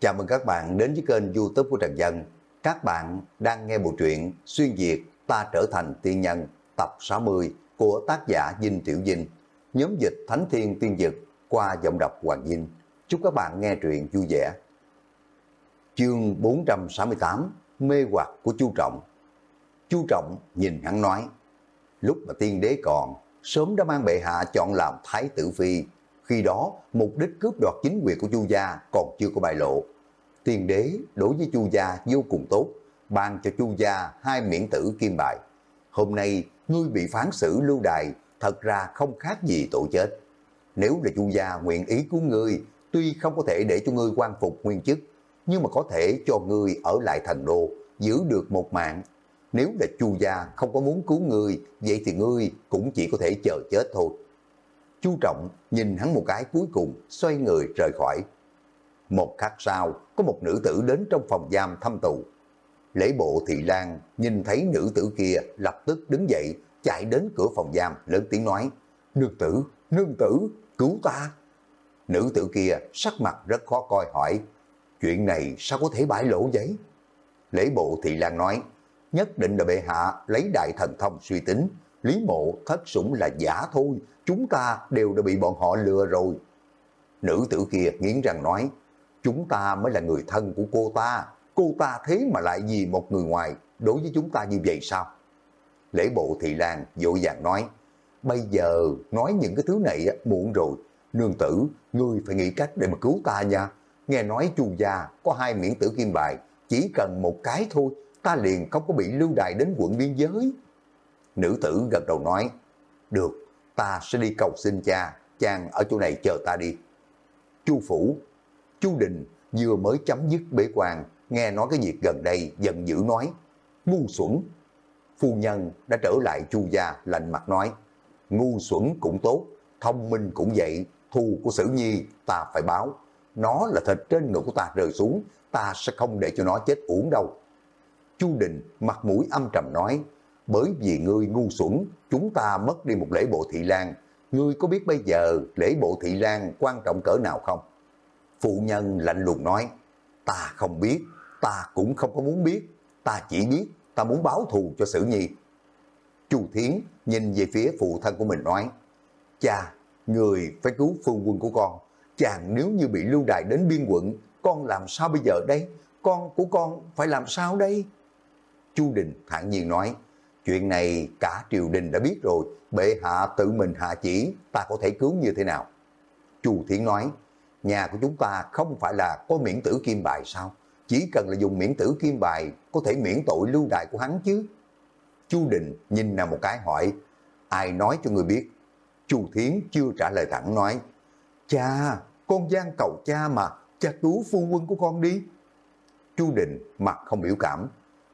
Chào mừng các bạn đến với kênh youtube của Trần Dân. Các bạn đang nghe bộ truyện Xuyên Việt Ta Trở Thành Tiên Nhân tập 60 của tác giả Dinh Tiểu Dinh, nhóm dịch Thánh Thiên Tiên Dực qua giọng đọc Hoàng Dinh. Chúc các bạn nghe truyện vui vẻ. Chương 468 Mê hoặc của Chu Trọng Chu Trọng nhìn hắn nói Lúc mà tiên đế còn, sớm đã mang bệ hạ chọn làm thái tử phi khi đó, mục đích cướp đoạt chính quyền của Chu gia còn chưa có bại lộ. Tiên đế đối với Chu gia vô cùng tốt, ban cho Chu gia hai miễn tử kim bài. Hôm nay, ngươi bị phán xử lưu đài, thật ra không khác gì tội chết. Nếu là Chu gia nguyện ý của ngươi, tuy không có thể để cho ngươi quan phục nguyên chức, nhưng mà có thể cho ngươi ở lại thành đô, giữ được một mạng. Nếu là Chu gia không có muốn cứu ngươi, vậy thì ngươi cũng chỉ có thể chờ chết thôi. Chu Trọng nhìn hắn một cái cuối cùng, xoay người rời khỏi. Một khắc sau, có một nữ tử đến trong phòng giam thăm tù. Lễ bộ thị lan nhìn thấy nữ tử kia lập tức đứng dậy, chạy đến cửa phòng giam, lớn tiếng nói, Nương tử, nương tử, cứu ta. Nữ tử kia sắc mặt rất khó coi hỏi, chuyện này sao có thể bại lộ vậy? Lễ bộ thị lan nói, nhất định là bệ hạ lấy đại thần thông suy tính, Lý mộ thất sủng là giả thôi, chúng ta đều đã bị bọn họ lừa rồi. Nữ tử kia nghiến răng nói, chúng ta mới là người thân của cô ta, cô ta thế mà lại vì một người ngoài đối với chúng ta như vậy sao? Lễ bộ thị lan dội vàng nói, bây giờ nói những cái thứ này muộn rồi, nương tử, ngươi phải nghĩ cách để mà cứu ta nha. Nghe nói chu gia có hai miễn tử kim bài, chỉ cần một cái thôi, ta liền không có bị lưu đài đến quận biên giới. Nữ tử gật đầu nói, được, ta sẽ đi cầu xin cha, chàng ở chỗ này chờ ta đi. Chu Phủ, Chu Đình vừa mới chấm dứt bế quan, nghe nói cái việc gần đây giận dữ nói, ngu xuẩn. Phu nhân đã trở lại Chu gia lạnh mặt nói, ngu xuẩn cũng tốt, thông minh cũng vậy, thù của Sử Nhi ta phải báo. Nó là thịt trên ngực của ta rơi xuống, ta sẽ không để cho nó chết uổng đâu. Chu Đình mặt mũi âm trầm nói, bởi vì ngươi ngu xuẩn, chúng ta mất đi một lễ bộ thị lan. Ngươi có biết bây giờ lễ bộ thị lan quan trọng cỡ nào không? Phụ nhân lạnh lùng nói, ta không biết, ta cũng không có muốn biết, ta chỉ biết ta muốn báo thù cho Sử Nhi. Chu Thiến nhìn về phía phụ thân của mình nói, cha, người phải cứu phu quân của con, chàng nếu như bị lưu đài đến biên quận, con làm sao bây giờ đây? Con của con phải làm sao đây? Chu Đình thản nhiên nói, Chuyện này cả triều đình đã biết rồi, bệ hạ tự mình hạ chỉ, ta có thể cứu như thế nào? Chu Thiến nói, nhà của chúng ta không phải là có miễn tử kim bài sao? Chỉ cần là dùng miễn tử kim bài có thể miễn tội lưu đại của hắn chứ. Chu Đình nhìn nào một cái hỏi, ai nói cho người biết? Chu Thiến chưa trả lời thẳng nói, cha, con gian cầu cha mà, cha cứu phu quân của con đi. Chu Đình mặt không biểu cảm,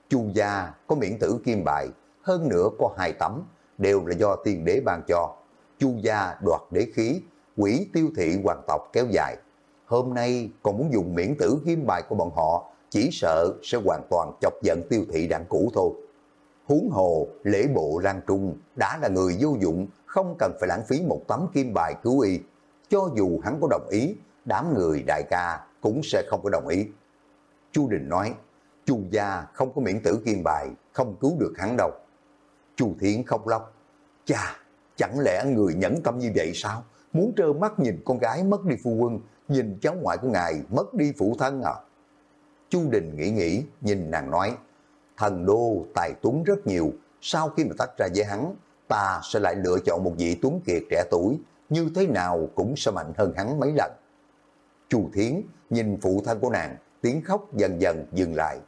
Chu gia có miễn tử kim bài, hơn nữa có hai tấm, đều là do tiên đế ban cho. Chu gia đoạt đế khí, quỷ tiêu thị hoàng tộc kéo dài. Hôm nay còn muốn dùng miễn tử kim bài của bọn họ, chỉ sợ sẽ hoàn toàn chọc giận tiêu thị đảng cũ thôi. Huống hồ, lễ bộ Lan Trung đã là người vô dụng, không cần phải lãng phí một tấm kim bài cứu y. Cho dù hắn có đồng ý, đám người đại ca cũng sẽ không có đồng ý. Chu Đình nói, Chu gia không có miễn tử kim bài, không cứu được hắn đâu. Chu Thiện không lóc. Chà, chẳng lẽ người nhẫn tâm như vậy sao? Muốn trơ mắt nhìn con gái mất đi phu quân, nhìn cháu ngoại của ngài mất đi phụ thân à? Chu Đình nghĩ nghĩ, nhìn nàng nói, thần đô tài tuấn rất nhiều, sau khi mà tách ra với hắn, ta sẽ lại lựa chọn một vị tuấn kiệt trẻ tuổi, như thế nào cũng sẽ mạnh hơn hắn mấy lần. Chu Thiến nhìn phụ thân của nàng, tiếng khóc dần dần dừng lại.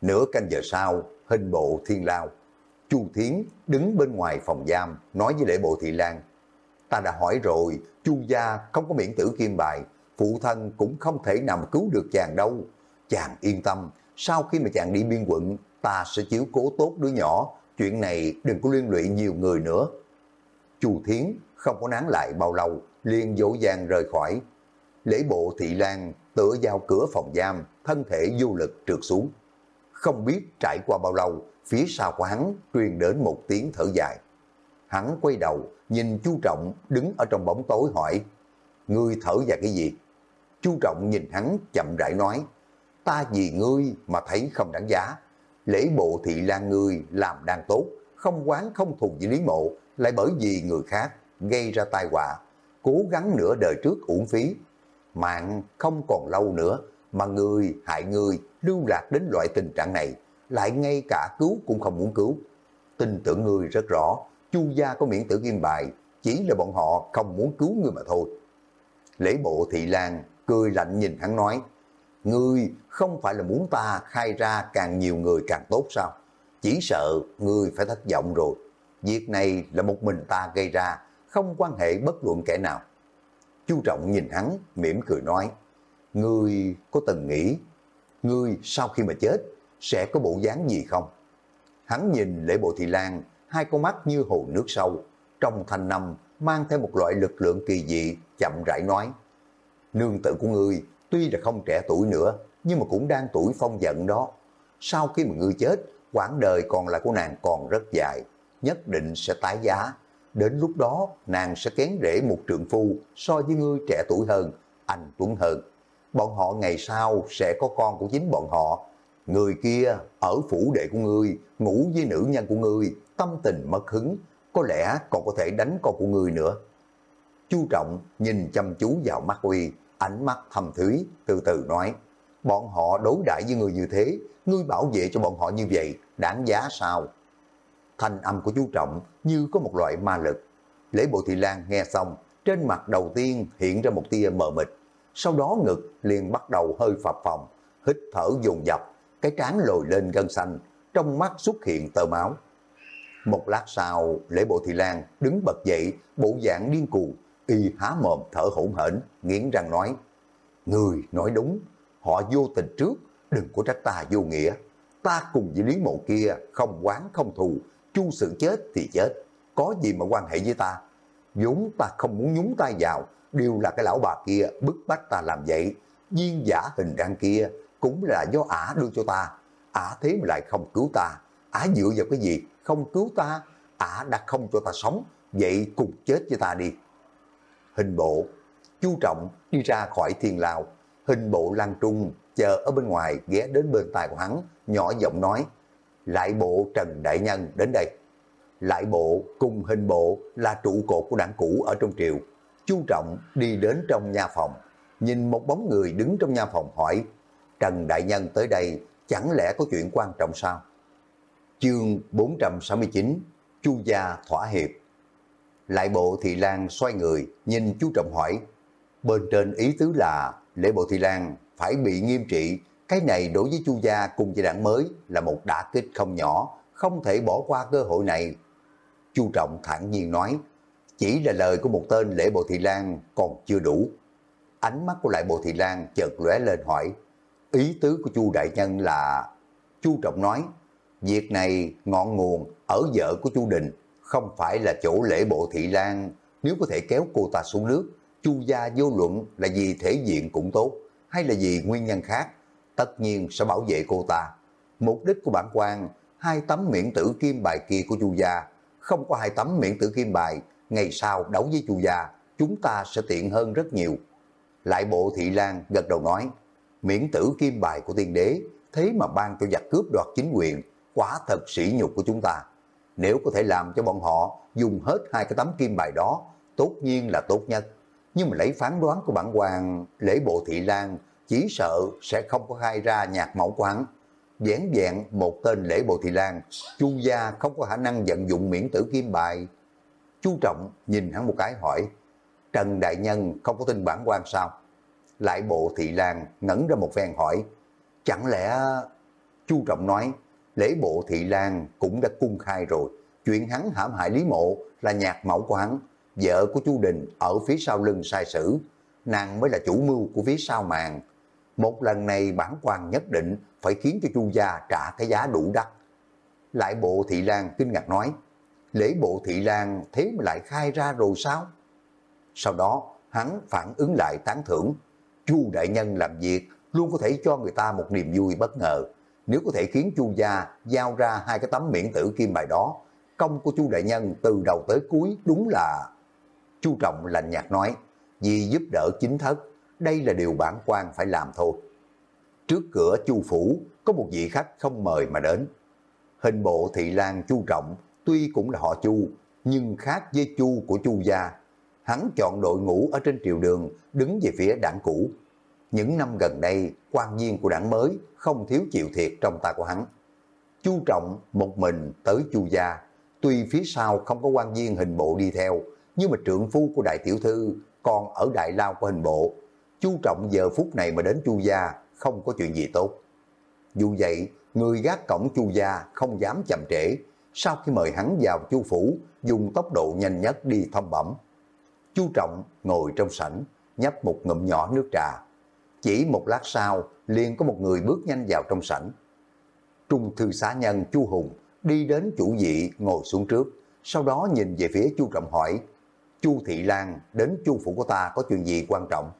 Nửa canh giờ sau, hình bộ thiên lao, Chu Thiến đứng bên ngoài phòng giam, nói với lễ bộ thị lan ta đã hỏi rồi, Chu gia không có miễn tử kim bài, phụ thân cũng không thể nào mà cứu được chàng đâu. Chàng yên tâm, sau khi mà chàng đi biên quận, ta sẽ chiếu cố tốt đứa nhỏ. Chuyện này đừng có liên lụy nhiều người nữa. Chu Thiến không có nán lại bao lâu, liền dỗ dàng rời khỏi. Lễ bộ thị lan tựa vào cửa phòng giam, thân thể vô lực trượt xuống. Không biết trải qua bao lâu phía sau của hắn truyền đến một tiếng thở dài. Hắn quay đầu, nhìn chu Trọng đứng ở trong bóng tối hỏi, Ngươi thở dài cái gì? Chu Trọng nhìn hắn chậm rãi nói, ta vì ngươi mà thấy không đáng giá. Lễ bộ thị lan ngươi làm đang tốt, không quán không thù với Lý Mộ, lại bởi vì người khác gây ra tai họa, cố gắng nửa đời trước uổng phí. Mạng không còn lâu nữa, mà người hại người lưu lạc đến loại tình trạng này, lại ngay cả cứu cũng không muốn cứu. Tin tưởng người rất rõ, chu gia có miễn tử kim bài, chỉ là bọn họ không muốn cứu người mà thôi. Lễ bộ thị lan cười lạnh nhìn hắn nói, Ngươi không phải là muốn ta khai ra càng nhiều người càng tốt sao? Chỉ sợ ngươi phải thất vọng rồi. Việc này là một mình ta gây ra, không quan hệ bất luận kẻ nào. Chu Trọng nhìn hắn, mỉm cười nói, Ngươi có từng nghĩ, ngươi sau khi mà chết, sẽ có bộ dáng gì không? Hắn nhìn lễ bộ thị lan, hai con mắt như hồ nước sâu, trong thanh năm mang theo một loại lực lượng kỳ dị, chậm rãi nói, Nương tự của ngươi tuy là không trẻ tuổi nữa, nhưng mà cũng đang tuổi phong giận đó. Sau khi mà ngươi chết, quãng đời còn lại của nàng còn rất dài, nhất định sẽ tái giá. Đến lúc đó, nàng sẽ kén rễ một trượng phu so với ngươi trẻ tuổi hơn, anh Tuấn hơn. Bọn họ ngày sau sẽ có con của chính bọn họ. Người kia ở phủ đệ của ngươi, ngủ với nữ nhân của ngươi, tâm tình mất hứng, có lẽ còn có thể đánh con của ngươi nữa. Chu Trọng nhìn chăm chú vào mắt Uy, ánh mắt thầm thúy, từ từ nói, bọn họ đối đãi với người như thế, ngươi bảo vệ cho bọn họ như vậy, đáng giá sao? Thanh âm của chú Trọng như có một loại ma lực. Lễ bộ thị lan nghe xong, trên mặt đầu tiên hiện ra một tia mờ mịt, sau đó ngực liền bắt đầu hơi phập phồng, hít thở dồn dập, cái trán lồi lên gân xanh, trong mắt xuất hiện tơ máu. Một lát sau, lễ bộ thị lan đứng bật dậy, bộ dạng điên cuồng, y há mồm thở hổn hển, nghiến răng nói, Người nói đúng, họ vô tình trước, đừng có trách ta vô nghĩa. Ta cùng với Lý Mộ kia không quán không thù, chu sự chết thì chết, có gì mà quan hệ với ta. vốn ta không muốn nhúng tay vào, đều là cái lão bà kia bức bách ta làm vậy. Viên giả hình răng kia cũng là do ả đưa cho ta. Ả thế mà lại không cứu ta. Ả dựa vào cái gì? Không cứu ta. Ả đã không cho ta sống. Vậy cùng chết với ta đi hình bộ. Chu Trọng đi ra khỏi thiên lao, hình bộ lan trung chờ ở bên ngoài ghé đến bên tai của hắn, nhỏ giọng nói, lại bộ Trần Đại Nhân đến đây. Lại bộ cùng hình bộ là trụ cột của đảng cũ ở trong triều. Chu Trọng đi đến trong nhà phòng, nhìn một bóng người đứng trong nhà phòng hỏi, Trần Đại Nhân tới đây chẳng lẽ có chuyện quan trọng sao? Chương 469 Chu gia thỏa hiệp lại bộ Thị Lan xoay người, nhìn chú Trọng hỏi. Bên trên ý tứ là lễ bộ Thị Lan phải bị nghiêm trị. Cái này đối với chu gia cùng với đảng mới là một đả kích không nhỏ, không thể bỏ qua cơ hội này. Chu Trọng thản nhiên nói, chỉ là lời của một tên lễ bộ Thị Lan còn chưa đủ. Ánh mắt của lại bộ Thị Lan chợt lóe lên hỏi, ý tứ của chu đại nhân là... Chu Trọng nói, việc này ngọn nguồn ở vợ của chu Đình không phải là chỗ lễ bộ thị lan, nếu có thể kéo cô ta xuống nước, chu gia vô luận là vì thể diện cũng tốt, hay là vì nguyên nhân khác, tất nhiên sẽ bảo vệ cô ta. Mục đích của bản quan, hai tấm miễn tử kim bài kia của chu gia, không có hai tấm miễn tử kim bài, ngày sau đấu với chu gia, chúng ta sẽ tiện hơn rất nhiều. Lại bộ thị lan gật đầu nói, miễn tử kim bài của tiên đế, thế mà ban cho giặc cướp đoạt chính quyền, quá thật sỉ nhục của chúng ta. Nếu có thể làm cho bọn họ dùng hết hai cái tấm kim bài đó, tốt nhiên là tốt nhất. Nhưng mà lấy phán đoán của bản hoàng lễ bộ thị lan chỉ sợ sẽ không có khai ra nhạc mẫu của hắn. dán vẹn một tên lễ bộ thị lan, chu gia không có khả năng vận dụng miễn tử kim bài. Chu Trọng nhìn hắn một cái hỏi, Trần Đại Nhân không có tin bản quan sao? Lại bộ thị lan ngẩn ra một phen hỏi, chẳng lẽ... Chu Trọng nói, lễ bộ thị lan cũng đã cung khai rồi. Chuyện hắn hãm hại Lý Mộ là nhạc mẫu của hắn, vợ của Chu Đình ở phía sau lưng sai sử, nàng mới là chủ mưu của phía sau màn. Một lần này bản quan nhất định phải khiến cho Chu gia trả cái giá đủ đắt. Lại bộ thị lan kinh ngạc nói, lễ bộ thị lan thế mà lại khai ra rồi sao? Sau đó hắn phản ứng lại tán thưởng, Chu đại nhân làm việc luôn có thể cho người ta một niềm vui bất ngờ nếu có thể khiến chu gia giao ra hai cái tấm miễn tử kim bài đó, công của chu đại nhân từ đầu tới cuối đúng là... Chu Trọng lạnh nhạt nói, vì giúp đỡ chính thất, đây là điều bản quan phải làm thôi. Trước cửa chu phủ có một vị khách không mời mà đến. Hình bộ thị lang chu trọng tuy cũng là họ chu nhưng khác với chu của chu gia. Hắn chọn đội ngũ ở trên triều đường đứng về phía đảng cũ. Những năm gần đây, quan viên của đảng mới không thiếu chịu thiệt trong tay của hắn. Chu Trọng một mình tới Chu gia, tuy phía sau không có quan viên hình bộ đi theo, nhưng mà trượng phu của đại tiểu thư còn ở đại lao của hình bộ. Chu Trọng giờ phút này mà đến Chu gia không có chuyện gì tốt. Dù vậy, người gác cổng Chu gia không dám chậm trễ, sau khi mời hắn vào Chu phủ, dùng tốc độ nhanh nhất đi thông bẩm. Chu Trọng ngồi trong sảnh, nhấp một ngụm nhỏ nước trà. Chỉ một lát sau, liền có một người bước nhanh vào trong sảnh. Trung thư xá nhân Chu Hùng đi đến chủ vị ngồi xuống trước, sau đó nhìn về phía Chu Trọng hỏi, Chu Thị Lan đến Chu phủ của ta có chuyện gì quan trọng?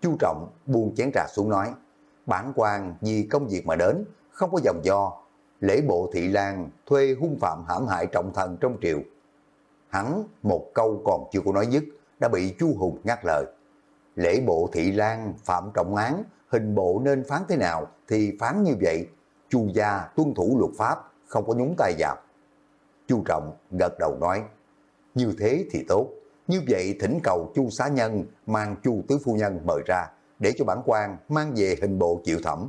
Chu Trọng buông chén trà xuống nói, bản quan vì công việc mà đến, không có dòng do. Lễ bộ Thị Lan thuê hung phạm hãm hại trọng thần trong triều. Hắn một câu còn chưa có nói dứt, đã bị Chu Hùng ngắt lời. Lễ bộ Thị Lan phạm trọng án, hình bộ nên phán thế nào thì phán như vậy. Chu gia tuân thủ luật pháp, không có nhúng tay vào. Chu Trọng gật đầu nói, như thế thì tốt. Như vậy thỉnh cầu Chu xá nhân mang Chu tứ phu nhân mời ra để cho bản quan mang về hình bộ chịu thẩm.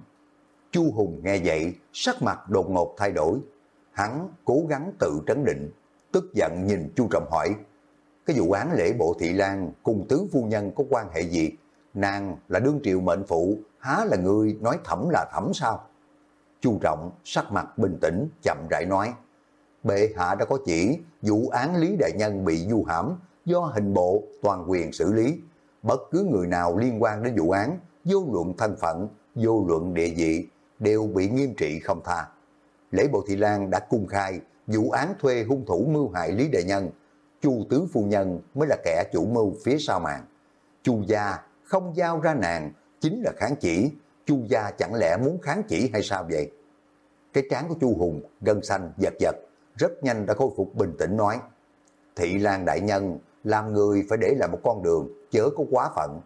Chu Hùng nghe vậy, sắc mặt đột ngột thay đổi. Hắn cố gắng tự trấn định, tức giận nhìn Chu Trọng hỏi, cái vụ án lễ bộ thị lan cùng tứ phu nhân có quan hệ gì? Nàng là đương triều mệnh phụ, há là người nói thẩm là thẩm sao? Chu Trọng sắc mặt bình tĩnh, chậm rãi nói, bệ hạ đã có chỉ vụ án Lý Đại Nhân bị du hãm do hình bộ toàn quyền xử lý. Bất cứ người nào liên quan đến vụ án, vô luận thân phận, vô luận địa vị, đều bị nghiêm trị không tha. Lễ Bộ Thị Lan đã cung khai vụ án thuê hung thủ mưu hại Lý Đại Nhân. Chu Tứ Phu Nhân mới là kẻ chủ mưu phía sau màn. Chu gia không giao ra nàng, chính là kháng chỉ. Chu gia chẳng lẽ muốn kháng chỉ hay sao vậy? Cái trán của Chu Hùng gân xanh giật giật, rất nhanh đã khôi phục bình tĩnh nói. Thị Lan Đại Nhân làm người phải để lại một con đường, chớ có quá phận.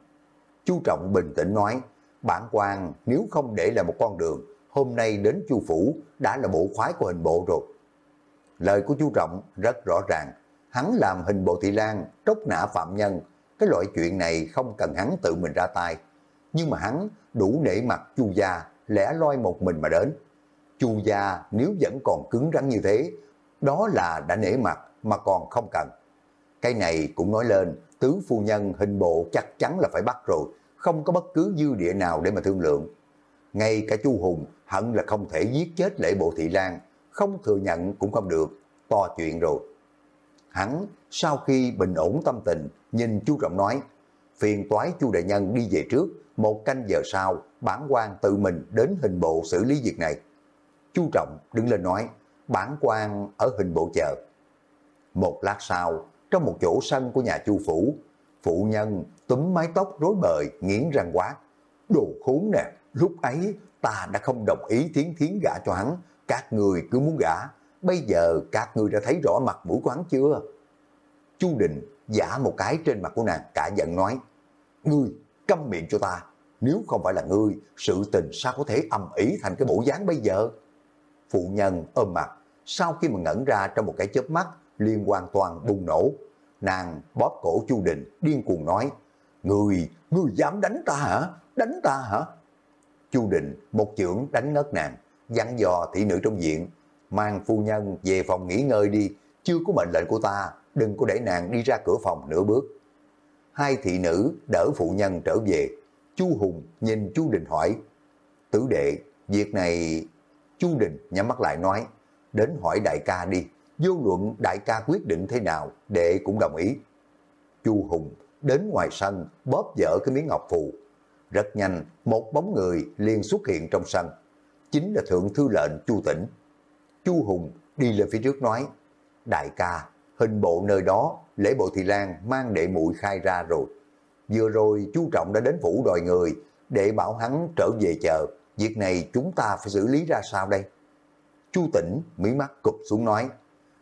Chu Trọng bình tĩnh nói, bản quan nếu không để lại một con đường, hôm nay đến Chu Phủ đã là bộ khoái của hình bộ rồi. Lời của chú Trọng rất rõ ràng, hắn làm hình bộ thị lan, trốc nã phạm nhân, cái loại chuyện này không cần hắn tự mình ra tay. Nhưng mà hắn đủ để mặt Chu gia, lẽ loi một mình mà đến. Chu gia nếu vẫn còn cứng rắn như thế, đó là đã nể mặt mà còn không cần. Cái này cũng nói lên, tứ phu nhân hình bộ chắc chắn là phải bắt rồi, không có bất cứ dư địa nào để mà thương lượng. Ngay cả chu Hùng hận là không thể giết chết lễ bộ thị lan, không thừa nhận cũng không được, to chuyện rồi. Hắn sau khi bình ổn tâm tình, nhìn chu Trọng nói, phiền toái chu đại nhân đi về trước, một canh giờ sau, bản quan tự mình đến hình bộ xử lý việc này. Chu Trọng đứng lên nói, bản quan ở hình bộ chờ. Một lát sau, trong một chỗ sân của nhà chu phủ, phụ nhân túm mái tóc rối bời, nghiến răng quá. Đồ khốn nè, lúc ấy ta đã không đồng ý thiến thiến gả cho hắn, các người cứ muốn gả, bây giờ các người đã thấy rõ mặt mũi của hắn chưa? Chu Định giả một cái trên mặt của nàng cả giận nói, Ngươi, câm miệng cho ta, nếu không phải là ngươi, sự tình sao có thể âm ý thành cái bộ dáng bây giờ? Phụ nhân ôm mặt, sau khi mà ngẩn ra trong một cái chớp mắt, liền hoàn toàn bùng nổ. Nàng bóp cổ Chu Đình, điên cuồng nói, Người, người dám đánh ta hả? Đánh ta hả? Chu Đình một chưởng đánh ngất nàng, dặn dò thị nữ trong viện, mang phu nhân về phòng nghỉ ngơi đi, chưa có mệnh lệnh của ta, đừng có để nàng đi ra cửa phòng nửa bước. Hai thị nữ đỡ phụ nhân trở về, Chu Hùng nhìn Chu Đình hỏi, tử đệ, việc này... Chu Đình nhắm mắt lại nói, đến hỏi đại ca đi, vô luận đại ca quyết định thế nào, đệ cũng đồng ý. Chu Hùng đến ngoài sân bóp dở cái miếng ngọc phù. Rất nhanh, một bóng người liền xuất hiện trong sân. Chính là Thượng Thư lệnh Chu Tĩnh. Chu Hùng đi lên phía trước nói, Đại ca, hình bộ nơi đó, lễ bộ Thị Lan mang đệ muội khai ra rồi. Vừa rồi chú Trọng đã đến phủ đòi người, để bảo hắn trở về chờ. Việc này chúng ta phải xử lý ra sao đây? Chu Tĩnh mí mắt cụp xuống nói,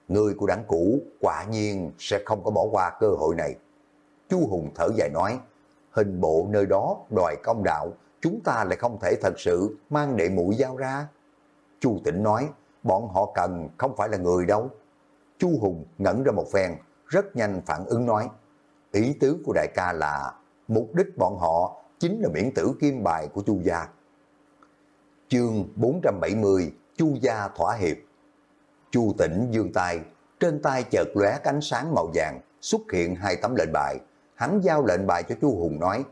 người của đảng cũ quả nhiên sẽ không có bỏ qua cơ hội này. Chu Hùng thở dài nói, hình bộ nơi đó đòi công đạo, chúng ta lại không thể thật sự mang đệ mũi giao ra. Chu Tĩnh nói, bọn họ cần không phải là người đâu. Chu Hùng ngẩn ra một phen, rất nhanh phản ứng nói, ý tứ của đại ca là mục đích bọn họ chính là miễn tử kim bài của Chu gia. Chương 470 Chu gia thỏa hiệp Chu Tĩnh dương tay, trên tay chợt lóe ánh sáng màu vàng, xuất hiện hai tấm lệnh bài. Hắn giao lệnh bài cho Chu Hùng nói,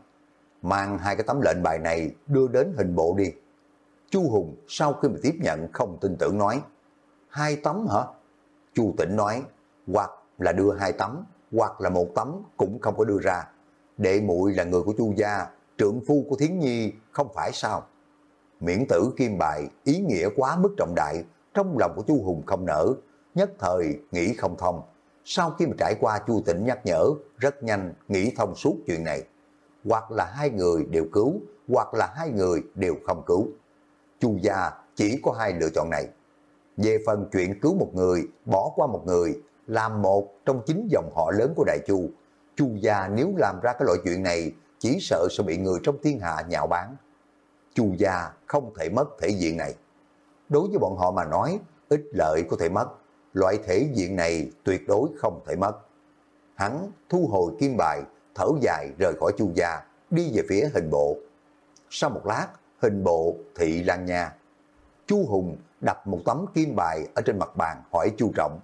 mang hai cái tấm lệnh bài này đưa đến hình bộ đi. Chu Hùng sau khi mà tiếp nhận không tin tưởng nói, hai tấm hả? Chu Tĩnh nói, hoặc là đưa hai tấm, hoặc là một tấm cũng không có đưa ra. Đệ muội là người của Chu gia, trượng phu của Thiến Nhi không phải sao? Miễn tử kim bài ý nghĩa quá mức trọng đại, trong lòng của Chu Hùng không nở, nhất thời nghĩ không thông. Sau khi mà trải qua Chu Tĩnh nhắc nhở, rất nhanh nghĩ thông suốt chuyện này. Hoặc là hai người đều cứu, hoặc là hai người đều không cứu. Chu gia chỉ có hai lựa chọn này. Về phần chuyện cứu một người, bỏ qua một người, làm một trong chính dòng họ lớn của Đại Chu. Chu gia nếu làm ra cái loại chuyện này, chỉ sợ sẽ bị người trong thiên hạ nhạo báng. Chu gia không thể mất thể diện này. Đối với bọn họ mà nói, ít lợi có thể mất, loại thể diện này tuyệt đối không thể mất. Hắn thu hồi kim bài, thở dài rời khỏi chu gia, đi về phía hình bộ. Sau một lát, hình bộ thị lan nha. Chu Hùng đặt một tấm kim bài ở trên mặt bàn hỏi Chu Trọng.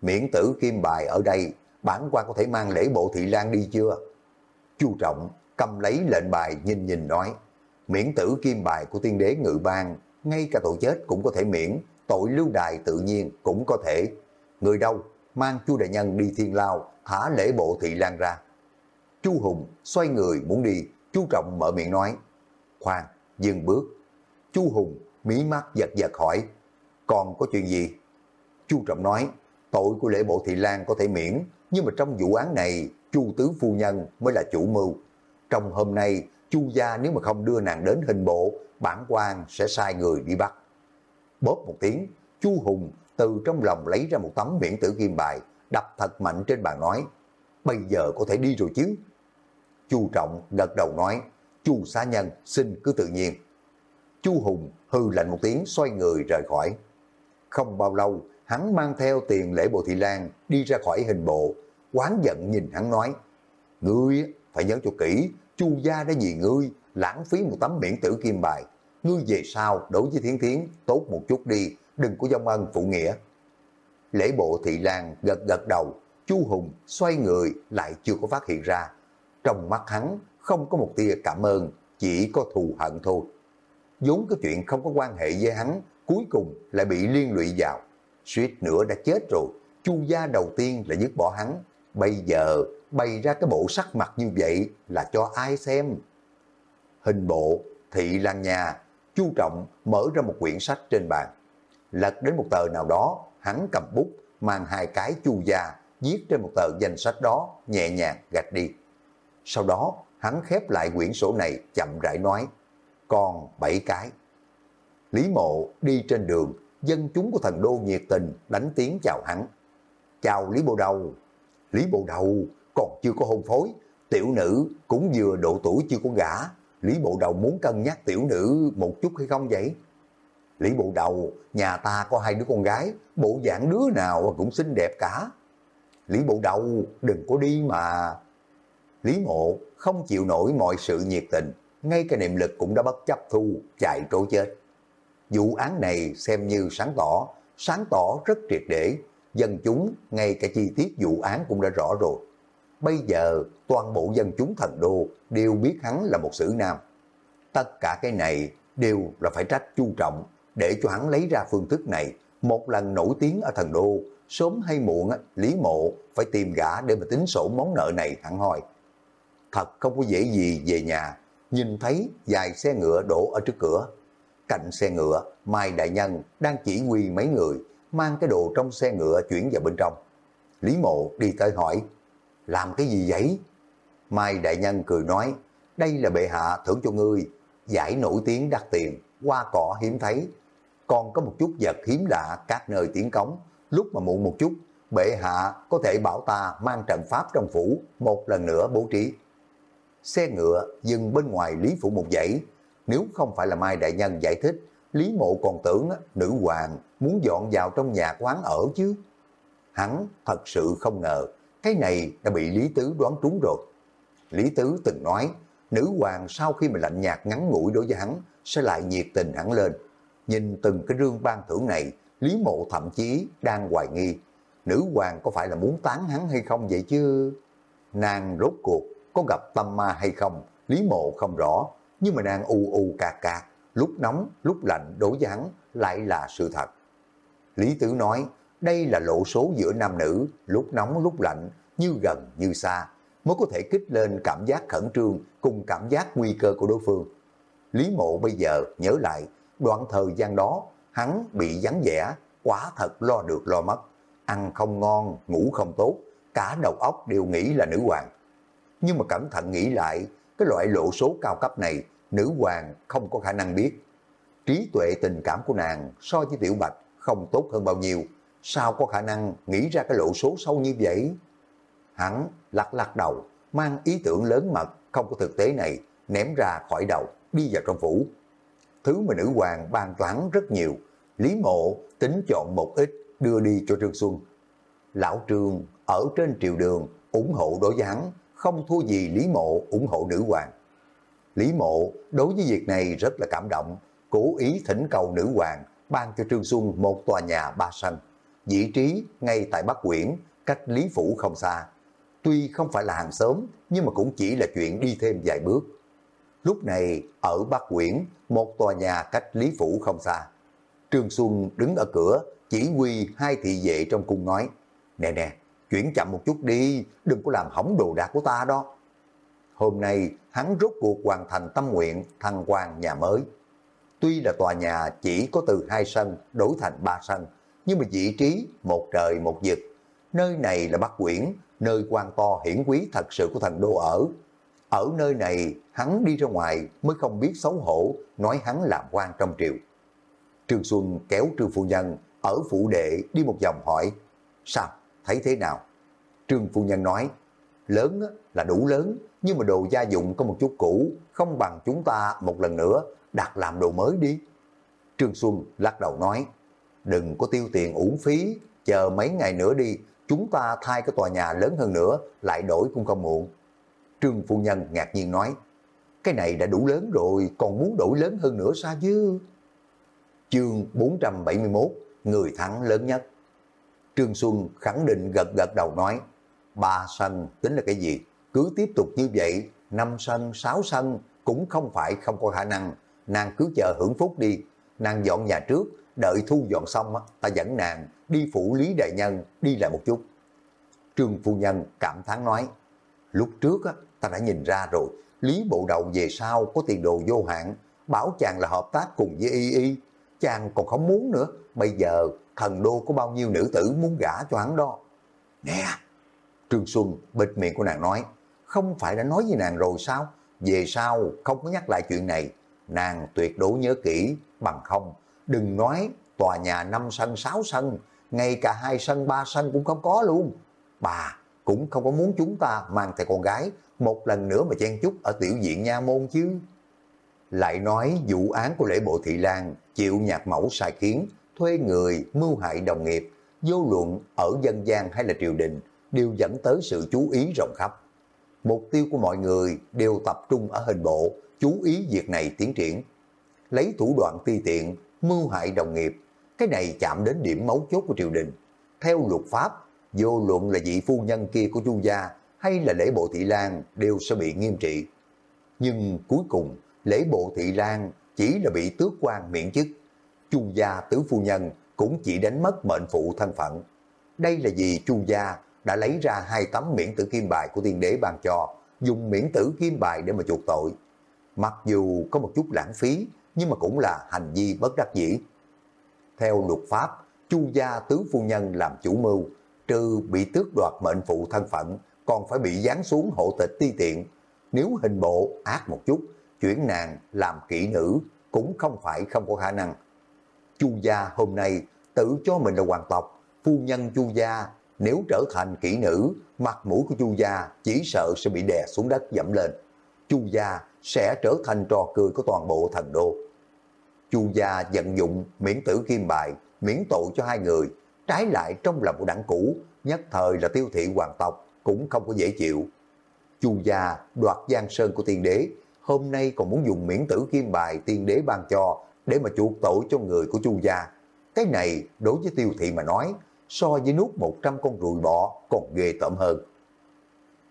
Miễn tử kim bài ở đây, bản quan có thể mang lễ bộ thị lan đi chưa? Chu Trọng cầm lấy lệnh bài nhìn nhìn nói, miễn tử kim bài của tiên đế ngự bang, ngay cả tội chết cũng có thể miễn, tội lưu đài tự nhiên cũng có thể. Người đâu, mang chu đại nhân đi thiên lao, thả lễ bộ thị lan ra. Chu Hùng xoay người muốn đi, chu Trọng mở miệng nói, khoan, dừng bước. Chu Hùng mí mắt giật giật hỏi, còn có chuyện gì? Chu Trọng nói, tội của lễ bộ thị lan có thể miễn, nhưng mà trong vụ án này, Chu Tứ Phu Nhân mới là chủ mưu. Trong hôm nay, Chu gia nếu mà không đưa nàng đến hình bộ, bản quan sẽ sai người đi bắt. Bóp một tiếng, Chu Hùng từ trong lòng lấy ra một tấm miễn tử kim bài, đập thật mạnh trên bàn nói, bây giờ có thể đi rồi chứ. Chu Trọng gật đầu nói, Chu xá nhân xin cứ tự nhiên. Chu Hùng hư lạnh một tiếng xoay người rời khỏi. Không bao lâu, hắn mang theo tiền lễ bộ thị lan đi ra khỏi hình bộ, quán giận nhìn hắn nói, Ngươi phải nhớ cho kỹ, chu gia đã vì ngươi lãng phí một tấm miễn tử kim bài. Ngươi về sau đối với thiến thiến tốt một chút đi, đừng có dông ân phụ nghĩa. Lễ bộ thị lan gật gật đầu, chu Hùng xoay người lại chưa có phát hiện ra. Trong mắt hắn không có một tia cảm ơn, chỉ có thù hận thôi. vốn cái chuyện không có quan hệ với hắn, cuối cùng lại bị liên lụy vào. Suýt nữa đã chết rồi, chu gia đầu tiên là dứt bỏ hắn. Bây giờ bày ra cái bộ sắc mặt như vậy là cho ai xem. Hình bộ, thị lan nhà, chu trọng mở ra một quyển sách trên bàn. Lật đến một tờ nào đó, hắn cầm bút, mang hai cái chu gia, viết trên một tờ danh sách đó, nhẹ nhàng gạch đi. Sau đó, hắn khép lại quyển sổ này chậm rãi nói, còn bảy cái. Lý mộ đi trên đường, dân chúng của thần đô nhiệt tình đánh tiếng chào hắn. Chào Lý Bộ Đầu. Lý Bộ Đầu, còn chưa có hôn phối, tiểu nữ cũng vừa độ tuổi chưa có gả. Lý Bộ Đầu muốn cân nhắc tiểu nữ một chút hay không vậy? Lý Bộ Đầu, nhà ta có hai đứa con gái, bộ dạng đứa nào cũng xinh đẹp cả. Lý Bộ Đầu, đừng có đi mà. Lý Mộ không chịu nổi mọi sự nhiệt tình, ngay cả niệm lực cũng đã bất chấp thu, chạy trốn chết. Vụ án này xem như sáng tỏ, sáng tỏ rất triệt để, dân chúng ngay cả chi tiết vụ án cũng đã rõ rồi. Bây giờ toàn bộ dân chúng thần đô đều biết hắn là một sử nam. Tất cả cái này đều là phải trách chu trọng để cho hắn lấy ra phương thức này. Một lần nổi tiếng ở thần đô, sớm hay muộn Lý Mộ phải tìm gã để mà tính sổ món nợ này hẳn hoi. Thật không có dễ gì về nhà, nhìn thấy dài xe ngựa đổ ở trước cửa. Cạnh xe ngựa, Mai Đại Nhân đang chỉ huy mấy người mang cái đồ trong xe ngựa chuyển vào bên trong. Lý Mộ đi tới hỏi, làm cái gì vậy? Mai Đại Nhân cười nói, đây là bệ hạ thưởng cho ngươi, giải nổi tiếng đắt tiền, hoa cỏ hiếm thấy. Còn có một chút vật hiếm lạ các nơi tiếng cống, lúc mà muộn một chút, bệ hạ có thể bảo ta mang trận pháp trong phủ một lần nữa bố trí xe ngựa dừng bên ngoài Lý Phủ một dãy. Nếu không phải là Mai Đại Nhân giải thích, Lý Mộ còn tưởng nữ hoàng muốn dọn vào trong nhà quán ở chứ. Hắn thật sự không ngờ, cái này đã bị Lý Tứ đoán trúng rồi. Lý Tứ từng nói, nữ hoàng sau khi mà lạnh nhạt ngắn ngủi đối với hắn, sẽ lại nhiệt tình hẳn lên. Nhìn từng cái rương ban thưởng này, Lý Mộ thậm chí đang hoài nghi, nữ hoàng có phải là muốn tán hắn hay không vậy chứ? Nàng rốt cuộc có gặp tâm ma hay không, Lý Mộ không rõ, nhưng mà nàng u u cạc cạc, lúc nóng, lúc lạnh đối với hắn lại là sự thật. Lý Tử nói, đây là lộ số giữa nam nữ, lúc nóng lúc lạnh, như gần như xa, mới có thể kích lên cảm giác khẩn trương cùng cảm giác nguy cơ của đối phương. Lý Mộ bây giờ nhớ lại, đoạn thời gian đó, hắn bị vắng vẻ, quả thật lo được lo mất, ăn không ngon, ngủ không tốt, cả đầu óc đều nghĩ là nữ hoàng. Nhưng mà cẩn thận nghĩ lại, cái loại lộ số cao cấp này, nữ hoàng không có khả năng biết. Trí tuệ tình cảm của nàng so với Tiểu Bạch không tốt hơn bao nhiêu, sao có khả năng nghĩ ra cái lộ số sâu như vậy? Hắn lắc lắc đầu, mang ý tưởng lớn mật, không có thực tế này, ném ra khỏi đầu, đi vào trong phủ. Thứ mà nữ hoàng ban toán rất nhiều, Lý Mộ tính chọn một ít đưa đi cho Trương Xuân. Lão Trương ở trên triều đường ủng hộ đối với hắn, không thua gì Lý Mộ ủng hộ nữ hoàng. Lý Mộ đối với việc này rất là cảm động, cố ý thỉnh cầu nữ hoàng ban cho Trương Xuân một tòa nhà ba sân. Vị trí ngay tại Bắc Quyển, cách Lý Phủ không xa. Tuy không phải là hàng xóm, nhưng mà cũng chỉ là chuyện đi thêm vài bước. Lúc này, ở Bắc Quyển, một tòa nhà cách Lý Phủ không xa. Trương Xuân đứng ở cửa, chỉ huy hai thị vệ trong cung nói, Nè nè, chuyển chậm một chút đi, đừng có làm hỏng đồ đạc của ta đó. Hôm nay, hắn rốt cuộc hoàn thành tâm nguyện thăng quan nhà mới. Tuy là tòa nhà chỉ có từ hai sân đổi thành ba sân, nhưng mà vị trí một trời một vực. Nơi này là Bắc Quyển, nơi quan to hiển quý thật sự của thần đô ở. Ở nơi này, hắn đi ra ngoài mới không biết xấu hổ, nói hắn làm quan trong triều. Trương Xuân kéo Trương Phu Nhân ở phủ đệ đi một vòng hỏi, sao, thấy thế nào? Trương Phu Nhân nói, lớn là đủ lớn, nhưng mà đồ gia dụng có một chút cũ, không bằng chúng ta một lần nữa đặt làm đồ mới đi. Trương Xuân lắc đầu nói, đừng có tiêu tiền uổng phí, chờ mấy ngày nữa đi, chúng ta thay cái tòa nhà lớn hơn nữa, lại đổi cũng không muộn. Trương Phu Nhân ngạc nhiên nói, cái này đã đủ lớn rồi, còn muốn đổi lớn hơn nữa sao chứ? Chương 471, người thắng lớn nhất. Trương Xuân khẳng định gật gật đầu nói, ba sân tính là cái gì? Cứ tiếp tục như vậy, năm sân, sáu sân cũng không phải không có khả năng. Nàng cứ chờ hưởng phúc đi, nàng dọn nhà trước, đợi thu dọn xong, ta dẫn nàng đi phủ lý đại nhân, đi lại một chút. Trương Phu Nhân cảm thán nói, lúc trước ta đã nhìn ra rồi, Lý Bộ Đầu về sau có tiền đồ vô hạn, bảo chàng là hợp tác cùng với Y Y, chàng còn không muốn nữa, bây giờ thần đô có bao nhiêu nữ tử muốn gả cho hắn đó. Nè, Trương Xuân bịt miệng của nàng nói, không phải đã nói với nàng rồi sao? Về sau không có nhắc lại chuyện này, nàng tuyệt đối nhớ kỹ, bằng không, đừng nói tòa nhà 5 sân 6 sân, ngay cả hai sân ba sân cũng không có luôn. Bà cũng không có muốn chúng ta mang theo con gái một lần nữa mà chen chúc ở tiểu diện nha môn chứ. Lại nói vụ án của lễ bộ Thị Lan chịu nhạc mẫu sai khiến, thuê người mưu hại đồng nghiệp, vô luận ở dân gian hay là triều đình, đều dẫn tới sự chú ý rộng khắp. Mục tiêu của mọi người đều tập trung ở hình bộ, chú ý việc này tiến triển. Lấy thủ đoạn ti tiện, mưu hại đồng nghiệp, cái này chạm đến điểm mấu chốt của triều đình. Theo luật pháp, vô luận là vị phu nhân kia của chu gia hay là lễ bộ thị lan đều sẽ bị nghiêm trị. Nhưng cuối cùng, lễ bộ thị lan chỉ là bị tước quan miễn chức. Chu gia tứ phu nhân cũng chỉ đánh mất mệnh phụ thân phận. Đây là vì chu gia đã lấy ra hai tấm miễn tử kim bài của tiên đế ban cho, dùng miễn tử kim bài để mà chuộc tội. Mặc dù có một chút lãng phí, nhưng mà cũng là hành vi bất đắc dĩ. Theo luật pháp, chu gia tứ phu nhân làm chủ mưu, trừ bị tước đoạt mệnh phụ thân phận, còn phải bị giáng xuống hộ tịch ti tiện. Nếu hình bộ ác một chút, chuyển nàng làm kỹ nữ cũng không phải không có khả năng. Chu gia hôm nay tự cho mình là hoàng tộc, phu nhân chu gia nếu trở thành kỹ nữ, mặt mũi của chu gia chỉ sợ sẽ bị đè xuống đất dẫm lên. Chu gia sẽ trở thành trò cười của toàn bộ thần đô. Chu gia vận dụng miễn tử kim bài, miễn tội cho hai người, trái lại trong lòng của đảng cũ, nhất thời là tiêu thị hoàng tộc, cũng không có dễ chịu. Chu gia đoạt giang sơn của tiên đế, hôm nay còn muốn dùng miễn tử kim bài tiên đế ban cho để mà chuộc tội cho người của Chu gia. Cái này đối với tiêu thị mà nói, so với nuốt 100 con ruồi bọ còn ghê tởm hơn.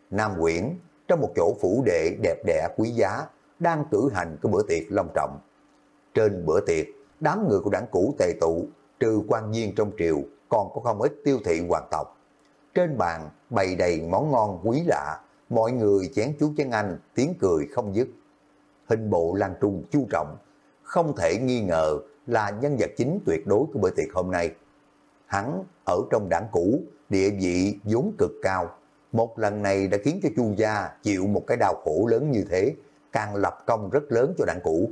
Nam Quyển, trong một chỗ phủ đệ đẹp đẽ quý giá, đang cử hành cái bữa tiệc long trọng. Trên bữa tiệc, đám người của đảng cũ tề tụ, trừ quan viên trong triều, còn có không ít tiêu thị hoàng tộc. Trên bàn bày đầy món ngon quý lạ, mọi người chén chú chén anh, tiếng cười không dứt. Hình bộ Lan Trung chu trọng, không thể nghi ngờ là nhân vật chính tuyệt đối của bữa tiệc hôm nay. Hắn ở trong đảng cũ, địa vị vốn cực cao, một lần này đã khiến cho Chu gia chịu một cái đau khổ lớn như thế, càng lập công rất lớn cho đảng cũ.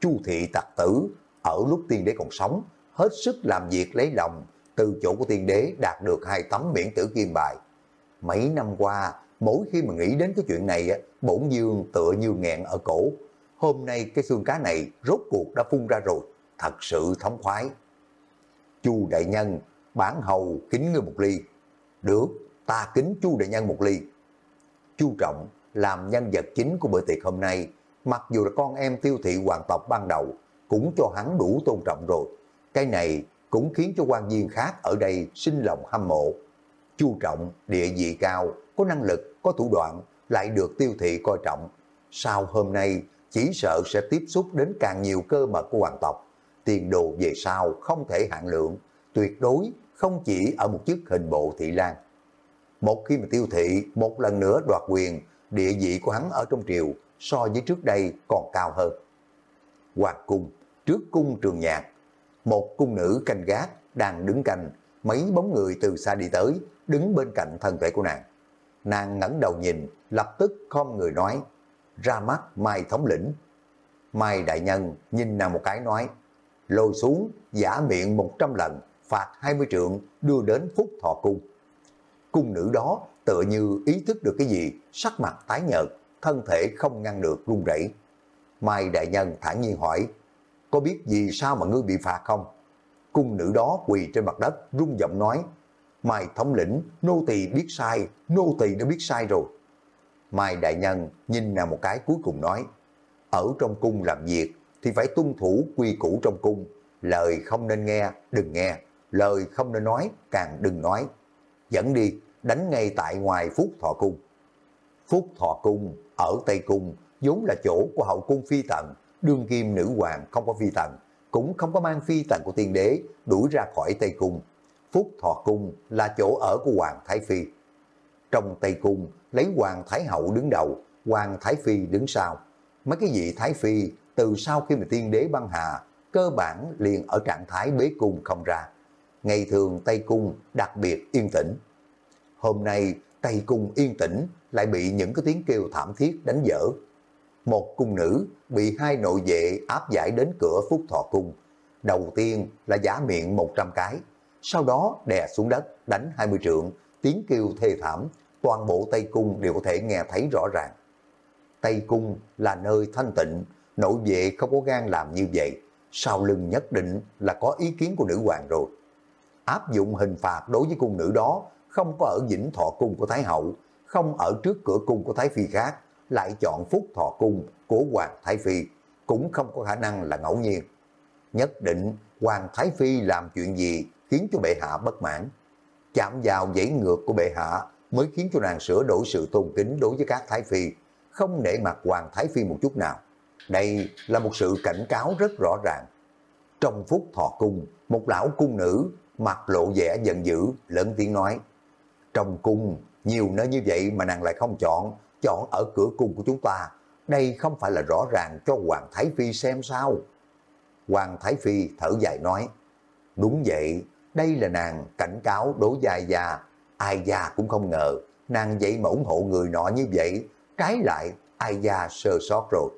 Chu thị tặc tử, ở lúc tiên đế còn sống, hết sức làm việc lấy lòng, từ chỗ của tiên đế đạt được hai tấm miễn tử kim bài. Mấy năm qua, mỗi khi mà nghĩ đến cái chuyện này, bổn dương tựa như nghẹn ở cổ. Hôm nay cái xương cá này rốt cuộc đã phun ra rồi, thật sự thống khoái. Chu đại nhân, bản hầu kính ngươi một ly. Được, ta kính Chu đại nhân một ly. Chu Trọng làm nhân vật chính của bữa tiệc hôm nay, mặc dù là con em tiêu thị hoàng tộc ban đầu, cũng cho hắn đủ tôn trọng rồi. Cái này cũng khiến cho quan viên khác ở đây sinh lòng hâm mộ. Chu Trọng, địa vị cao, có năng lực, có thủ đoạn, lại được tiêu thị coi trọng. Sau hôm nay, chỉ sợ sẽ tiếp xúc đến càng nhiều cơ mật của hoàng tộc. Tiền đồ về sau không thể hạn lượng, tuyệt đối không chỉ ở một chức hình bộ thị lan. Một khi mà tiêu thị một lần nữa đoạt quyền, địa vị của hắn ở trong triều so với trước đây còn cao hơn. Hoàng cung, trước cung trường nhạc, một cung nữ canh gác đang đứng canh, mấy bóng người từ xa đi tới, đứng bên cạnh thân thể của nàng. Nàng ngẩng đầu nhìn, lập tức không người nói, ra mắt Mai Thống lĩnh. Mai Đại Nhân nhìn nàng một cái nói, lôi xuống, giả miệng 100 lần, phạt 20 trượng, đưa đến Phúc Thọ Cung cung nữ đó tựa như ý thức được cái gì, sắc mặt tái nhợt, thân thể không ngăn được run rẩy. Mai đại nhân thản nhiên hỏi, có biết vì sao mà ngươi bị phạt không? Cung nữ đó quỳ trên mặt đất, rung giọng nói, Mai thống lĩnh, nô tỳ biết sai, nô tỳ đã biết sai rồi. Mai đại nhân nhìn nào một cái cuối cùng nói, ở trong cung làm việc thì phải tuân thủ quy củ trong cung, lời không nên nghe, đừng nghe, lời không nên nói, càng đừng nói dẫn đi, đánh ngay tại ngoài Phúc Thọ Cung. Phúc Thọ Cung ở Tây Cung vốn là chỗ của hậu cung phi tần, đương kim nữ hoàng không có phi tần, cũng không có mang phi tần của tiên đế đuổi ra khỏi Tây Cung. Phúc Thọ Cung là chỗ ở của Hoàng Thái Phi. Trong Tây Cung lấy Hoàng Thái Hậu đứng đầu, Hoàng Thái Phi đứng sau. Mấy cái vị Thái Phi từ sau khi mà tiên đế băng hà, cơ bản liền ở trạng thái bế cung không ra ngày thường Tây Cung đặc biệt yên tĩnh. Hôm nay Tây Cung yên tĩnh lại bị những cái tiếng kêu thảm thiết đánh dở. Một cung nữ bị hai nội vệ áp giải đến cửa Phúc Thọ Cung. Đầu tiên là giả miệng 100 cái, sau đó đè xuống đất đánh 20 trượng, tiếng kêu thê thảm, toàn bộ Tây Cung đều có thể nghe thấy rõ ràng. Tây Cung là nơi thanh tịnh, nội vệ không có gan làm như vậy, sau lưng nhất định là có ý kiến của nữ hoàng rồi áp dụng hình phạt đối với cung nữ đó không có ở Vĩnh Thọ Cung của Thái Hậu, không ở trước cửa cung của Thái Phi khác, lại chọn Phúc Thọ Cung của Hoàng Thái Phi, cũng không có khả năng là ngẫu nhiên. Nhất định Hoàng Thái Phi làm chuyện gì khiến cho bệ hạ bất mãn. Chạm vào dãy ngược của bệ hạ mới khiến cho nàng sửa đổi sự tôn kính đối với các Thái Phi, không để mặt Hoàng Thái Phi một chút nào. Đây là một sự cảnh cáo rất rõ ràng. Trong phút thọ cung, một lão cung nữ mặt lộ vẻ giận dữ, lớn tiếng nói. Trong cung, nhiều nơi như vậy mà nàng lại không chọn, chọn ở cửa cung của chúng ta. Đây không phải là rõ ràng cho Hoàng Thái Phi xem sao. Hoàng Thái Phi thở dài nói, đúng vậy, đây là nàng cảnh cáo đối dài già, ai già cũng không ngờ, nàng vậy mà ủng hộ người nọ như vậy, trái lại ai già sơ sót rồi.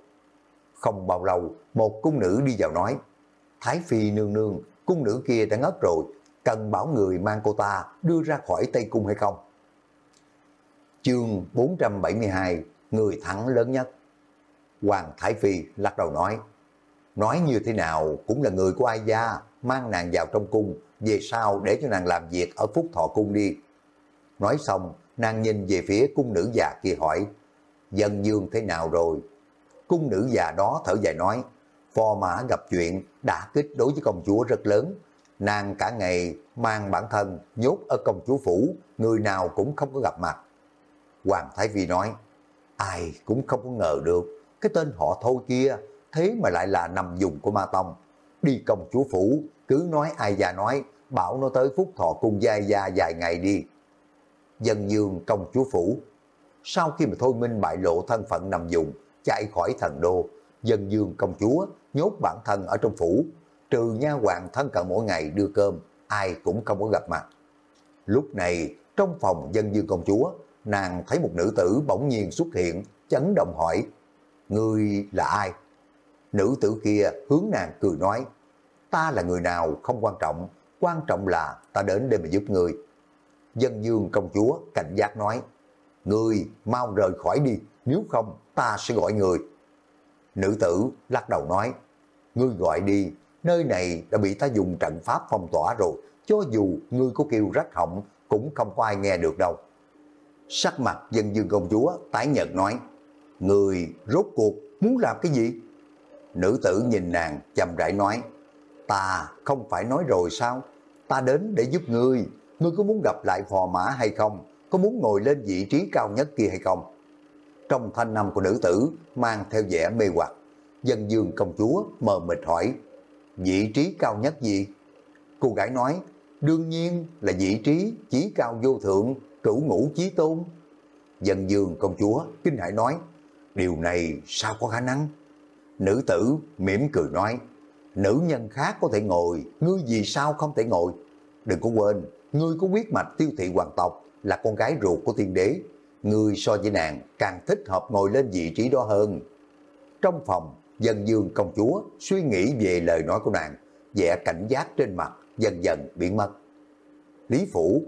Không bao lâu, một cung nữ đi vào nói, Thái Phi nương nương, cung nữ kia đã ngất rồi, cần bảo người mang cô ta đưa ra khỏi Tây Cung hay không? Chương 472 người thắng lớn nhất. Hoàng Thái Phi lắc đầu nói, nói như thế nào cũng là người của ai gia, mang nàng vào trong cung, về sau để cho nàng làm việc ở Phúc Thọ Cung đi. Nói xong, nàng nhìn về phía cung nữ già kia hỏi, dân dương thế nào rồi? Cung nữ già đó thở dài nói, phò mã gặp chuyện đã kích đối với công chúa rất lớn. Nàng cả ngày mang bản thân nhốt ở công chúa phủ, người nào cũng không có gặp mặt. Hoàng Thái Vi nói, ai cũng không có ngờ được, cái tên họ thôi kia, thế mà lại là nằm dùng của ma tông. Đi công chúa phủ, cứ nói ai già nói, bảo nó tới phúc thọ cung gia gia vài ngày đi. Dân dương công chúa phủ. Sau khi mà Thôi Minh bại lộ thân phận nằm dùng, chạy khỏi thần đô, dân dương công chúa nhốt bản thân ở trong phủ, trừ nha hoàng thân cận mỗi ngày đưa cơm, ai cũng không có gặp mặt. Lúc này, trong phòng dân dương công chúa, nàng thấy một nữ tử bỗng nhiên xuất hiện, chấn động hỏi, Người là ai? Nữ tử kia hướng nàng cười nói, ta là người nào không quan trọng, quan trọng là ta đến để mà giúp người. Dân dương công chúa cảnh giác nói, Người mau rời khỏi đi, nếu không ta sẽ gọi người. Nữ tử lắc đầu nói, ngươi gọi đi, nơi này đã bị ta dùng trận pháp phong tỏa rồi, cho dù ngươi có kêu rách họng cũng không có ai nghe được đâu. Sắc mặt dân dương công chúa tái nhợt nói, người rốt cuộc muốn làm cái gì? Nữ tử nhìn nàng chầm rãi nói, ta không phải nói rồi sao? Ta đến để giúp ngươi, ngươi có muốn gặp lại phò mã hay không? Có muốn ngồi lên vị trí cao nhất kia hay không? Trong thanh năm của nữ tử mang theo vẻ mê hoặc. Dân dương công chúa mờ mịt hỏi, vị trí cao nhất gì? Cô gái nói, đương nhiên là vị trí chí cao vô thượng, cửu ngũ chí tôn. Dân dương công chúa kinh hãi nói, điều này sao có khả năng? Nữ tử mỉm cười nói, nữ nhân khác có thể ngồi, ngươi vì sao không thể ngồi? Đừng có quên, ngươi có quyết mạch tiêu thị hoàng tộc là con gái ruột của tiên đế. Ngươi so với nàng càng thích hợp ngồi lên vị trí đó hơn. Trong phòng, dân dương công chúa suy nghĩ về lời nói của nàng, vẻ cảnh giác trên mặt dần dần biến mất. Lý Phủ,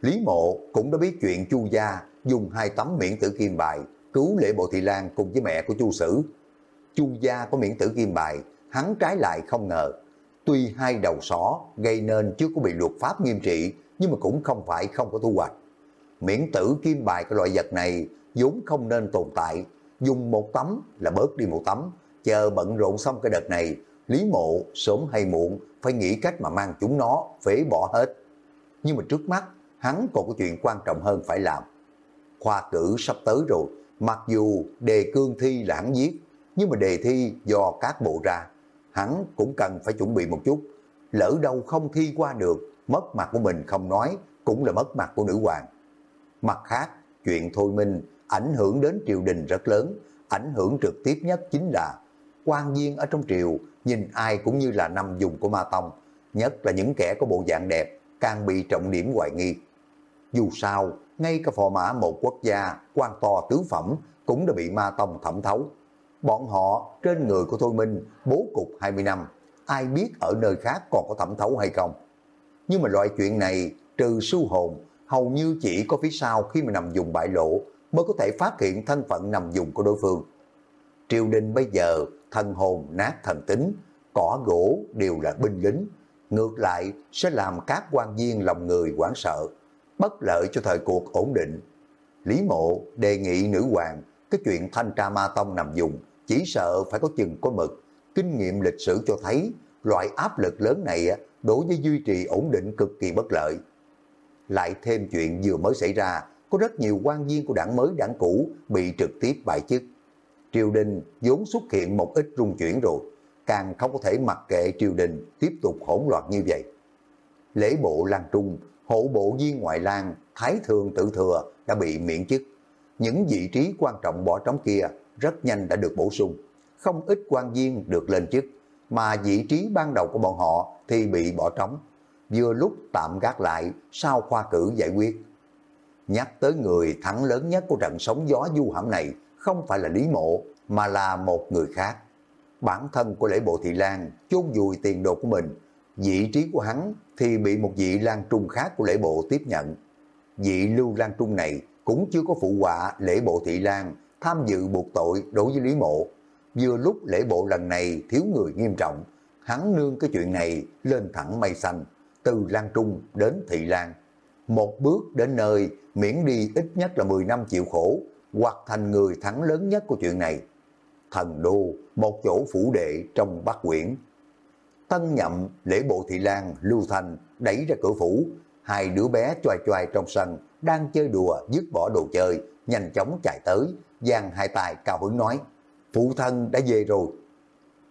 Lý Mộ cũng đã biết chuyện Chu gia dùng hai tấm miễn tử kim bài cứu lễ bộ thị lan cùng với mẹ của Chu Sử. Chu gia có miễn tử kim bài, hắn trái lại không ngờ. Tuy hai đầu sỏ gây nên chưa có bị luật pháp nghiêm trị, nhưng mà cũng không phải không có thu hoạch. Miễn tử kim bài cái loại vật này vốn không nên tồn tại, dùng một tấm là bớt đi một tấm, chờ bận rộn xong cái đợt này, Lý Mộ sớm hay muộn phải nghĩ cách mà mang chúng nó phế bỏ hết. Nhưng mà trước mắt, hắn còn có chuyện quan trọng hơn phải làm. Khoa cử sắp tới rồi, mặc dù đề cương thi là hắn viết, nhưng mà đề thi do các bộ ra, hắn cũng cần phải chuẩn bị một chút. Lỡ đâu không thi qua được, mất mặt của mình không nói, cũng là mất mặt của nữ hoàng. Mặt khác, chuyện thôi minh ảnh hưởng đến triều đình rất lớn, ảnh hưởng trực tiếp nhất chính là quan viên ở trong triều nhìn ai cũng như là nằm dùng của ma tông, nhất là những kẻ có bộ dạng đẹp càng bị trọng điểm hoài nghi. Dù sao, ngay cả phò mã một quốc gia, quan to tứ phẩm cũng đã bị ma tông thẩm thấu. Bọn họ trên người của Thôi Minh bố cục 20 năm, ai biết ở nơi khác còn có thẩm thấu hay không. Nhưng mà loại chuyện này trừ su hồn hầu như chỉ có phía sau khi mà nằm dùng bại lộ mới có thể phát hiện thân phận nằm dùng của đối phương. Triều đình bây giờ thần hồn nát thần tính, cỏ gỗ đều là binh lính, ngược lại sẽ làm các quan viên lòng người quảng sợ, bất lợi cho thời cuộc ổn định. Lý Mộ đề nghị nữ hoàng cái chuyện thanh tra ma tông nằm dùng chỉ sợ phải có chừng có mực. Kinh nghiệm lịch sử cho thấy loại áp lực lớn này đối với duy trì ổn định cực kỳ bất lợi. Lại thêm chuyện vừa mới xảy ra, có rất nhiều quan viên của đảng mới đảng cũ bị trực tiếp bại chức triều đình vốn xuất hiện một ít rung chuyển rồi, càng không có thể mặc kệ triều đình tiếp tục hỗn loạn như vậy. Lễ bộ Lan Trung, hộ bộ viên ngoại lang, thái thường tự thừa đã bị miễn chức. Những vị trí quan trọng bỏ trống kia rất nhanh đã được bổ sung. Không ít quan viên được lên chức, mà vị trí ban đầu của bọn họ thì bị bỏ trống. Vừa lúc tạm gác lại sau khoa cử giải quyết. Nhắc tới người thắng lớn nhất của trận sóng gió du hãm này không phải là Lý Mộ, mà là một người khác. Bản thân của lễ bộ Thị Lan chôn vùi tiền đồ của mình, vị trí của hắn thì bị một vị Lan Trung khác của lễ bộ tiếp nhận. Vị Lưu Lan Trung này cũng chưa có phụ họa lễ bộ Thị Lan tham dự buộc tội đối với Lý Mộ. Vừa lúc lễ bộ lần này thiếu người nghiêm trọng, hắn nương cái chuyện này lên thẳng mây xanh, từ Lan Trung đến Thị Lan. Một bước đến nơi miễn đi ít nhất là 10 năm chịu khổ, hoặc thành người thắng lớn nhất của chuyện này. Thần Đô, một chỗ phủ đệ trong Bắc Quyển. Tân nhậm lễ bộ Thị Lan, Lưu Thành đẩy ra cửa phủ, hai đứa bé choai choai trong sân, đang chơi đùa, dứt bỏ đồ chơi, nhanh chóng chạy tới, giang hai tay cao hứng nói, phụ thân đã về rồi.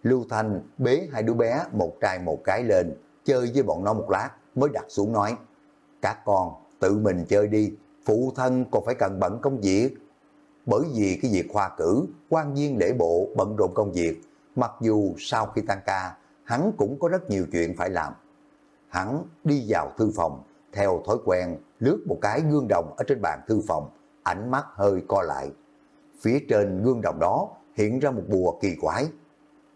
Lưu Thanh bế hai đứa bé một trai một cái lên, chơi với bọn nó một lát, mới đặt xuống nói, các con tự mình chơi đi, phụ thân còn phải cần bận công việc. Bởi vì cái việc khoa cử, quan viên lễ bộ bận rộn công việc, mặc dù sau khi tăng ca, hắn cũng có rất nhiều chuyện phải làm. Hắn đi vào thư phòng, theo thói quen lướt một cái gương đồng ở trên bàn thư phòng, ánh mắt hơi co lại. Phía trên gương đồng đó hiện ra một bùa kỳ quái.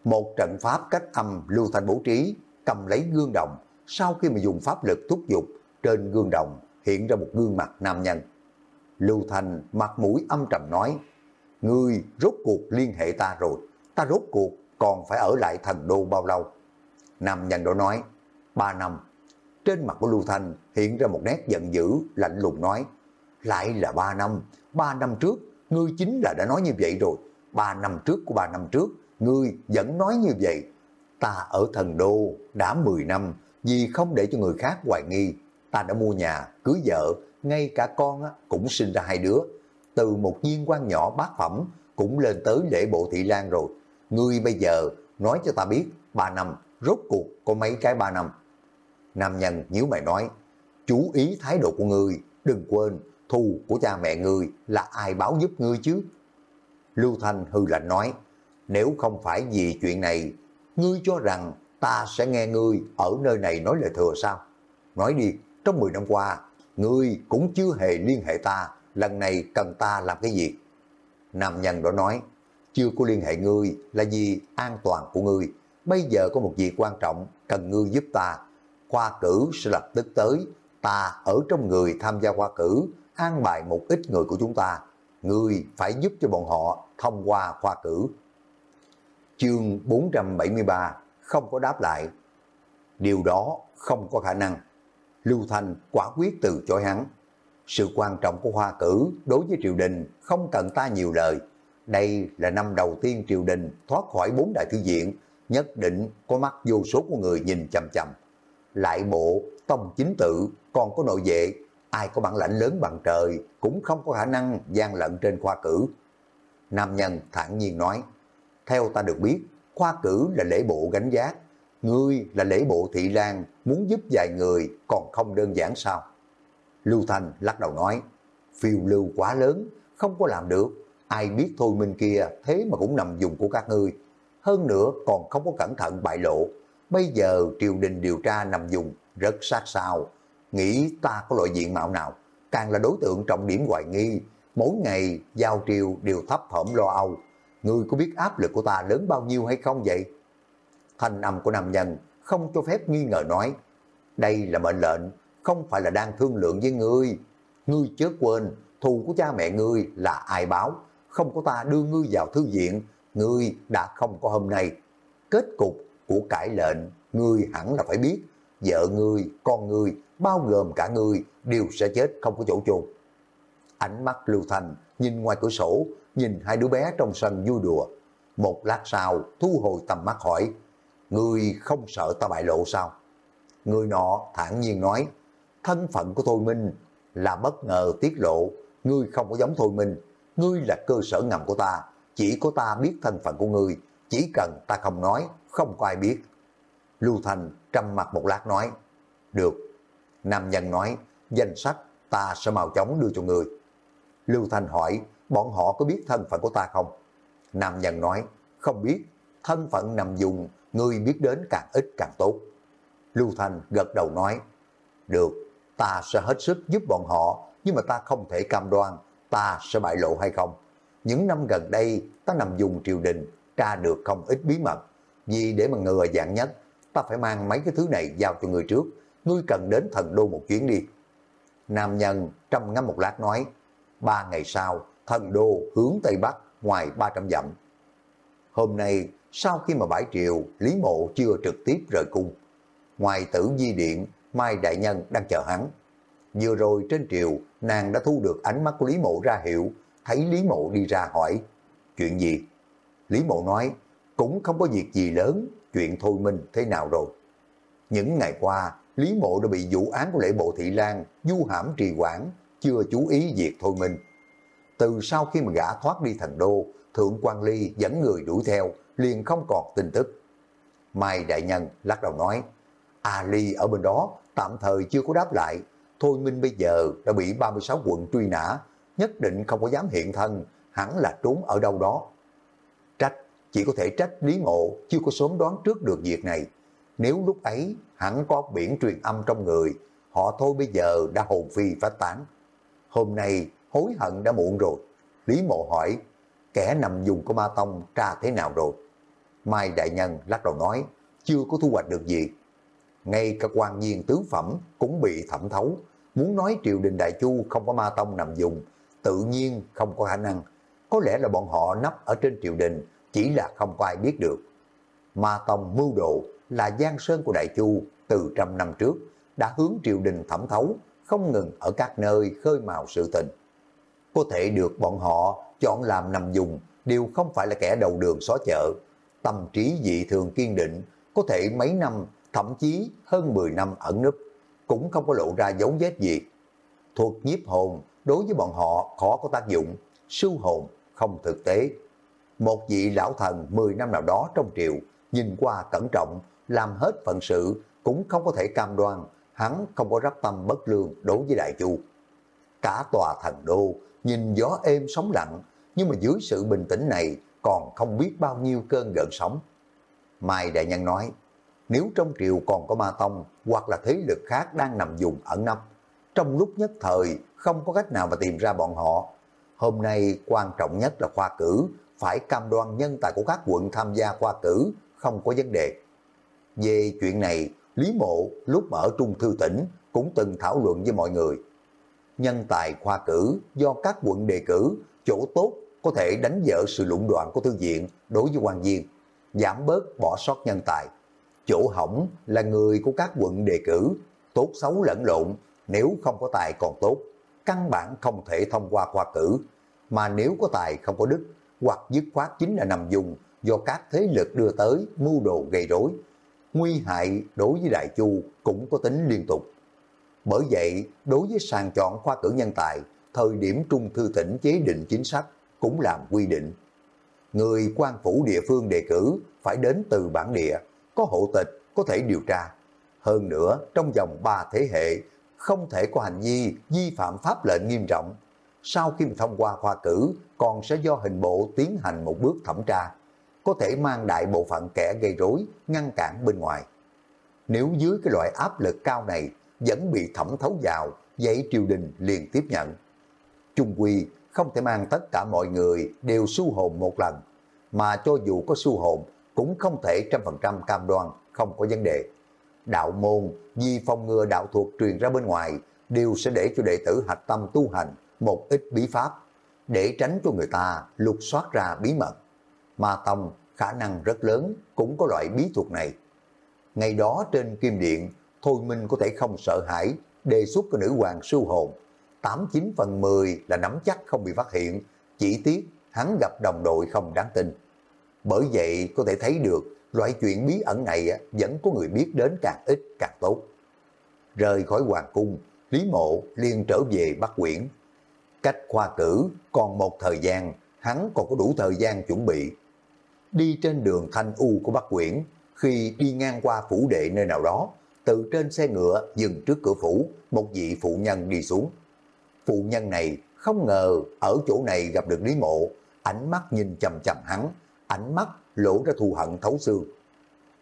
Một trận pháp cách âm lưu thanh bố trí, cầm lấy gương đồng, sau khi mà dùng pháp lực thúc giục, trên gương đồng hiện ra một gương mặt nam nhân. Lưu Thanh mặt mũi âm trầm nói, Ngươi rốt cuộc liên hệ ta rồi, ta rốt cuộc còn phải ở lại thần đô bao lâu? Nam nhân đó nói, ba năm. Trên mặt của Lưu Thanh hiện ra một nét giận dữ, lạnh lùng nói, lại là ba năm, ba năm trước, ngươi chính là đã nói như vậy rồi. Ba năm trước của ba năm trước, ngươi vẫn nói như vậy. Ta ở thần đô đã 10 năm, vì không để cho người khác hoài nghi. Ta đã mua nhà, cưới vợ, ngay cả con cũng sinh ra hai đứa. Từ một viên quan nhỏ bát phẩm cũng lên tới lễ bộ thị lan rồi. Ngươi bây giờ nói cho ta biết, ba năm, rốt cuộc có mấy cái ba năm. Nam nhân nhíu mày nói, chú ý thái độ của ngươi, đừng quên, thù của cha mẹ ngươi là ai báo giúp ngươi chứ? Lưu Thanh hư lạnh nói, nếu không phải vì chuyện này, ngươi cho rằng ta sẽ nghe ngươi ở nơi này nói lời thừa sao? Nói đi, trong 10 năm qua, ngươi cũng chưa hề liên hệ ta, lần này cần ta làm cái gì? Nam nhân đó nói, chưa có liên hệ ngươi là vì an toàn của ngươi. Bây giờ có một việc quan trọng cần ngươi giúp ta. Khoa cử sẽ lập tức tới. Ta ở trong người tham gia khoa cử, an bài một ít người của chúng ta người phải giúp cho bọn họ thông qua khoa cử. Chương 473 không có đáp lại. Điều đó không có khả năng. Lưu Thanh quả quyết từ chối hắn. Sự quan trọng của hoa cử đối với triều đình không cần ta nhiều lời. Đây là năm đầu tiên triều đình thoát khỏi bốn đại thư viện, nhất định có mắt vô số của người nhìn chầm chầm. Lại bộ, tông chính tự, còn có nội vệ, ai có bản lãnh lớn bằng trời cũng không có khả năng gian lận trên khoa cử. Nam nhân thản nhiên nói, theo ta được biết, khoa cử là lễ bộ gánh giác, ngươi là lễ bộ thị lang muốn giúp vài người còn không đơn giản sao? Lưu Thành lắc đầu nói, phiêu lưu quá lớn, không có làm được, ai biết thôi minh kia thế mà cũng nằm dùng của các ngươi. Hơn nữa còn không có cẩn thận bại lộ, bây giờ triều đình điều tra nằm dùng rất sát sao, nghĩ ta có loại diện mạo nào, càng là đối tượng trọng điểm hoài nghi, mỗi ngày giao triều đều thấp thỏm lo âu. Ngươi có biết áp lực của ta lớn bao nhiêu hay không vậy? Thanh âm của nam nhân không cho phép nghi ngờ nói, đây là mệnh lệnh, không phải là đang thương lượng với ngươi. Ngươi chớ quên, thù của cha mẹ ngươi là ai báo, không có ta đưa ngươi vào thư viện, ngươi đã không có hôm nay. Kết cục của cải lệnh, ngươi hẳn là phải biết, vợ ngươi, con ngươi, bao gồm cả ngươi đều sẽ chết không có chỗ chôn. Ánh mắt Lưu Thành nhìn ngoài cửa sổ, nhìn hai đứa bé trong sân vui đùa. Một lát sau, thu hồi tầm mắt hỏi, Ngươi không sợ ta bại lộ sao? Người nọ thản nhiên nói, thân phận của Thôi Minh là bất ngờ tiết lộ, ngươi không có giống Thôi Minh, ngươi là cơ sở ngầm của ta, chỉ có ta biết thân phận của ngươi, chỉ cần ta không nói, không có ai biết. Lưu Thành trầm mặt một lát nói, được. Nam nhân nói, danh sách ta sẽ màu chóng đưa cho người Lưu Thành hỏi, bọn họ có biết thân phận của ta không? Nam nhân nói, không biết, thân phận nằm dùng, người biết đến càng ít càng tốt. Lưu Thành gật đầu nói, được, ta sẽ hết sức giúp bọn họ, nhưng mà ta không thể cam đoan ta sẽ bại lộ hay không. Những năm gần đây, ta nằm dùng triều đình, tra được không ít bí mật. Vì để mà ngừa dạng nhất, ta phải mang mấy cái thứ này giao cho người trước. Ngươi cần đến thần đô một chuyến đi. Nam nhân trầm ngâm một lát nói, ba ngày sau, thần đô hướng Tây Bắc ngoài 300 dặm. Hôm nay, sau khi mà bãi triều, Lý Mộ chưa trực tiếp rời cung. Ngoài tử di điện, Mai Đại Nhân đang chờ hắn. Vừa rồi trên triều, nàng đã thu được ánh mắt của Lý Mộ ra hiệu, thấy Lý Mộ đi ra hỏi, chuyện gì? Lý Mộ nói, cũng không có việc gì lớn, chuyện thôi minh thế nào rồi. Những ngày qua, Lý Mộ đã bị vụ án của lễ bộ Thị Lan, du hãm trì quản, chưa chú ý việc thôi minh. Từ sau khi mà gã thoát đi thần đô, Thượng quan Ly dẫn người đuổi theo, liền không còn tin tức. Mai Đại Nhân lắc đầu nói, A Ly ở bên đó tạm thời chưa có đáp lại, Thôi Minh bây giờ đã bị 36 quận truy nã, nhất định không có dám hiện thân, hẳn là trốn ở đâu đó. Chỉ có thể trách Lý Mộ chưa có sớm đoán trước được việc này. Nếu lúc ấy hẳn có biển truyền âm trong người, họ thôi bây giờ đã hồn phi phát tán. Hôm nay hối hận đã muộn rồi. Lý Mộ hỏi, kẻ nằm dùng của Ma Tông tra thế nào rồi? Mai Đại Nhân lắc đầu nói, chưa có thu hoạch được gì. Ngay cả quan nhiên tướng phẩm cũng bị thẩm thấu. Muốn nói triều đình Đại Chu không có Ma Tông nằm dùng, tự nhiên không có khả năng. Có lẽ là bọn họ nấp ở trên triều đình, chỉ là không có ai biết được. Ma Tông mưu đồ là giang sơn của Đại Chu từ trăm năm trước, đã hướng triều đình thẩm thấu, không ngừng ở các nơi khơi mào sự tình. Có thể được bọn họ chọn làm nằm dùng đều không phải là kẻ đầu đường xó chợ. Tâm trí dị thường kiên định, có thể mấy năm, thậm chí hơn 10 năm ẩn nấp cũng không có lộ ra dấu vết gì. Thuật nhiếp hồn đối với bọn họ khó có tác dụng, sưu hồn không thực tế. Một vị lão thần 10 năm nào đó trong triều, nhìn qua cẩn trọng, làm hết phận sự, cũng không có thể cam đoan, hắn không có rắp tâm bất lương đối với đại chu. Cả tòa thần đô, nhìn gió êm sóng lặng, nhưng mà dưới sự bình tĩnh này còn không biết bao nhiêu cơn gợn sóng. Mai Đại Nhân nói, nếu trong triều còn có ma tông hoặc là thế lực khác đang nằm dùng ẩn nấp, trong lúc nhất thời không có cách nào mà tìm ra bọn họ. Hôm nay quan trọng nhất là khoa cử, phải cam đoan nhân tài của các quận tham gia qua cử, không có vấn đề. Về chuyện này, Lý Mộ lúc ở Trung Thư tỉnh cũng từng thảo luận với mọi người. Nhân tài khoa cử do các quận đề cử, chỗ tốt có thể đánh vỡ sự lũng đoạn của thư viện đối với quan viên, giảm bớt bỏ sót nhân tài. Chỗ hỏng là người của các quận đề cử, tốt xấu lẫn lộn, nếu không có tài còn tốt, căn bản không thể thông qua khoa cử, mà nếu có tài không có đức, hoặc dứt khoát chính là nằm dùng do các thế lực đưa tới mưu đồ gây rối. Nguy hại đối với Đại Chu cũng có tính liên tục. Bởi vậy, đối với sàng chọn khoa cử nhân tài, thời điểm Trung Thư tỉnh chế định chính sách cũng làm quy định. Người quan phủ địa phương đề cử phải đến từ bản địa, có hộ tịch, có thể điều tra. Hơn nữa, trong vòng 3 thế hệ, không thể có hành vi vi phạm pháp lệnh nghiêm trọng. Sau khi thông qua khoa cử, còn sẽ do hình bộ tiến hành một bước thẩm tra, có thể mang đại bộ phận kẻ gây rối, ngăn cản bên ngoài. Nếu dưới cái loại áp lực cao này vẫn bị thẩm thấu vào, vậy triều đình liền tiếp nhận. Trung quy không thể mang tất cả mọi người đều su hồn một lần, mà cho dù có su hồn cũng không thể trăm phần trăm cam đoan, không có vấn đề. Đạo môn vì phòng ngừa đạo thuật truyền ra bên ngoài đều sẽ để cho đệ tử hạch tâm tu hành một ít bí pháp để tránh cho người ta lục soát ra bí mật. Ma Tông khả năng rất lớn cũng có loại bí thuật này. Ngày đó trên Kim Điện, Thôi Minh có thể không sợ hãi đề xuất của nữ hoàng sưu hồn. 89 phần 10 là nắm chắc không bị phát hiện, chỉ tiếc hắn gặp đồng đội không đáng tin. Bởi vậy có thể thấy được loại chuyện bí ẩn này vẫn có người biết đến càng ít càng tốt. Rời khỏi hoàng cung, Lý Mộ liền trở về Bắc Quyển. Cách khoa cử còn một thời gian, hắn còn có đủ thời gian chuẩn bị. Đi trên đường Thanh U của Bắc Quyển, khi đi ngang qua phủ đệ nơi nào đó, từ trên xe ngựa dừng trước cửa phủ, một vị phụ nhân đi xuống. Phụ nhân này không ngờ ở chỗ này gặp được Lý Mộ, ánh mắt nhìn chầm chầm hắn, ánh mắt lỗ ra thù hận thấu xương.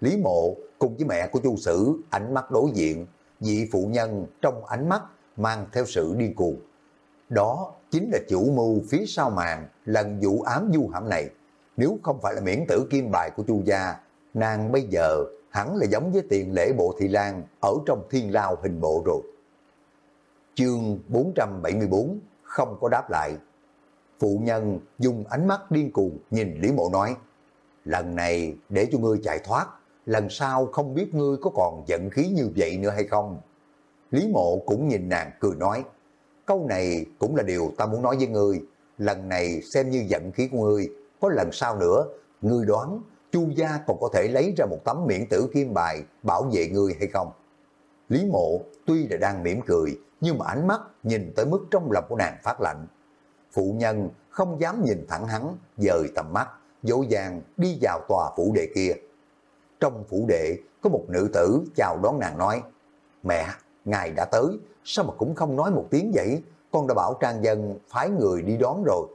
Lý Mộ cùng với mẹ của Chu Sử ánh mắt đối diện, vị phụ nhân trong ánh mắt mang theo sự điên cuồng. Đó chính là chủ mưu phía sau màn lần vụ ám du hãm này. Nếu không phải là miễn tử kim bài của Chu gia, nàng bây giờ hẳn là giống với tiền lễ bộ thị lan ở trong thiên lao hình bộ rồi. Chương 474 không có đáp lại. Phụ nhân dùng ánh mắt điên cuồng nhìn Lý Mộ nói, lần này để cho ngươi chạy thoát, lần sau không biết ngươi có còn giận khí như vậy nữa hay không. Lý Mộ cũng nhìn nàng cười nói, câu này cũng là điều ta muốn nói với ngươi, lần này xem như giận khí của ngươi, có lần sau nữa, ngươi đoán Chu gia còn có thể lấy ra một tấm miễn tử kim bài bảo vệ ngươi hay không? Lý Mộ tuy là đang mỉm cười, nhưng mà ánh mắt nhìn tới mức trong lòng của nàng phát lạnh. Phụ nhân không dám nhìn thẳng hắn, dời tầm mắt, dỗ dàng đi vào tòa phủ đệ kia. Trong phủ đệ có một nữ tử chào đón nàng nói, Mẹ, ngài đã tới, sao mà cũng không nói một tiếng vậy? Con đã bảo trang dân phái người đi đón rồi.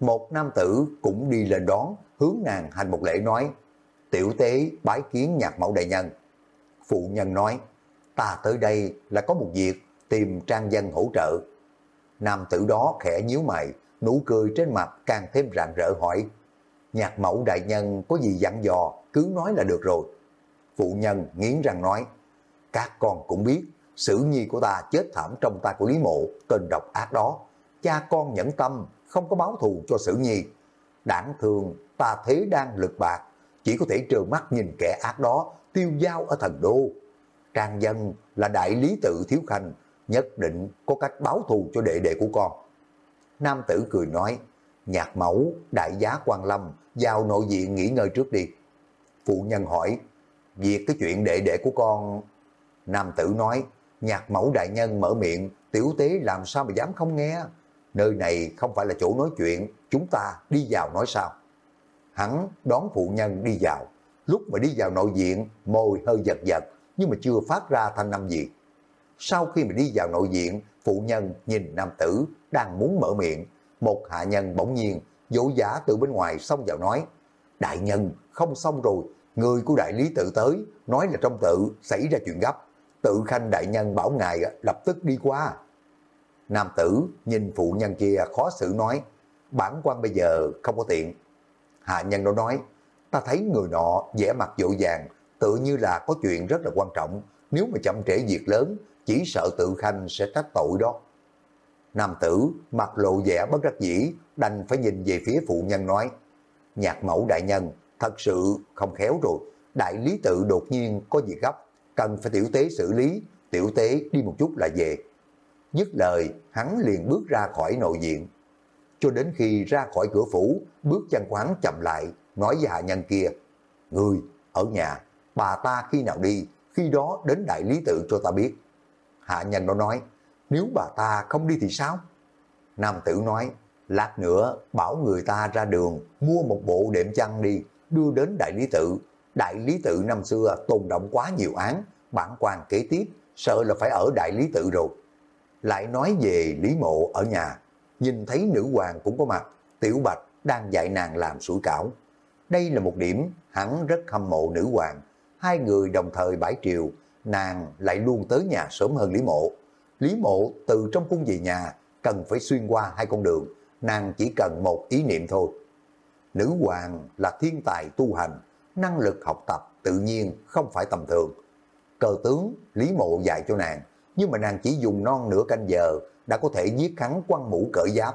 Một nam tử cũng đi lên đón, hướng nàng hành một lễ nói, tiểu tế bái kiến nhạc mẫu đại nhân. Phụ nhân nói, ta tới đây là có một việc tìm trang dân hỗ trợ. Nam tử đó khẽ nhíu mày, nụ cười trên mặt càng thêm rạng rỡ hỏi, nhạc mẫu đại nhân có gì dặn dò, cứ nói là được rồi. Phụ nhân nghiến răng nói, các con cũng biết, sử nhi của ta chết thảm trong tay của Lý Mộ, tên độc ác đó. Cha con nhẫn tâm, không có báo thù cho sử nhi. Đảng thường, ta thế đang lực bạc, chỉ có thể trơ mắt nhìn kẻ ác đó tiêu giao ở thần đô. Trang dân là đại lý tự thiếu khanh, nhất định có cách báo thù cho đệ đệ của con. Nam tử cười nói, nhạc mẫu, đại giá quan lâm, vào nội diện nghỉ ngơi trước đi. Phụ nhân hỏi, việc cái chuyện đệ đệ của con... Nam tử nói, nhạc mẫu đại nhân mở miệng, tiểu tế làm sao mà dám không nghe. Nơi này không phải là chỗ nói chuyện, chúng ta đi vào nói sao. Hắn đón phụ nhân đi vào, lúc mà đi vào nội diện, môi hơi giật giật, nhưng mà chưa phát ra thanh âm gì. Sau khi mà đi vào nội diện, phụ nhân nhìn nam tử đang muốn mở miệng, một hạ nhân bỗng nhiên dỗ giả từ bên ngoài xông vào nói, đại nhân không xong rồi, người của đại lý tự tới, nói là trong tự xảy ra chuyện gấp, tự khanh đại nhân bảo ngài ờ, lập tức đi qua. Nam tử nhìn phụ nhân kia khó xử nói, bản quan bây giờ không có tiện. Hạ nhân đó nói, ta thấy người nọ vẻ mặt dội vàng, tự như là có chuyện rất là quan trọng, nếu mà chậm trễ việc lớn, chỉ sợ tự khanh sẽ trách tội đó. Nam tử mặt lộ vẻ bất đắc dĩ, đành phải nhìn về phía phụ nhân nói, nhạc mẫu đại nhân, thật sự không khéo rồi, đại lý tự đột nhiên có việc gấp, cần phải tiểu tế xử lý, tiểu tế đi một chút là về. Dứt lời, hắn liền bước ra khỏi nội diện. Cho đến khi ra khỏi cửa phủ, bước chân quán chậm lại, nói với hạ nhân kia, Người, ở nhà, bà ta khi nào đi, khi đó đến đại lý tự cho ta biết. Hạ nhân đó nói, nếu bà ta không đi thì sao? Nam tử nói, lát nữa bảo người ta ra đường mua một bộ đệm chăn đi, đưa đến đại lý tự. Đại lý tự năm xưa tồn động quá nhiều án, bản quan kế tiếp sợ là phải ở đại lý tự rồi. Lại nói về Lý Mộ ở nhà, nhìn thấy nữ hoàng cũng có mặt, Tiểu Bạch đang dạy nàng làm sủi cảo. Đây là một điểm hắn rất hâm mộ nữ hoàng, hai người đồng thời bãi triều, nàng lại luôn tới nhà sớm hơn Lý Mộ. Lý Mộ từ trong cung về nhà cần phải xuyên qua hai con đường, nàng chỉ cần một ý niệm thôi. Nữ hoàng là thiên tài tu hành, năng lực học tập tự nhiên không phải tầm thường. Cờ tướng Lý Mộ dạy cho nàng, nhưng mà nàng chỉ dùng non nửa canh giờ đã có thể giết hắn quăng mũ cởi giáp.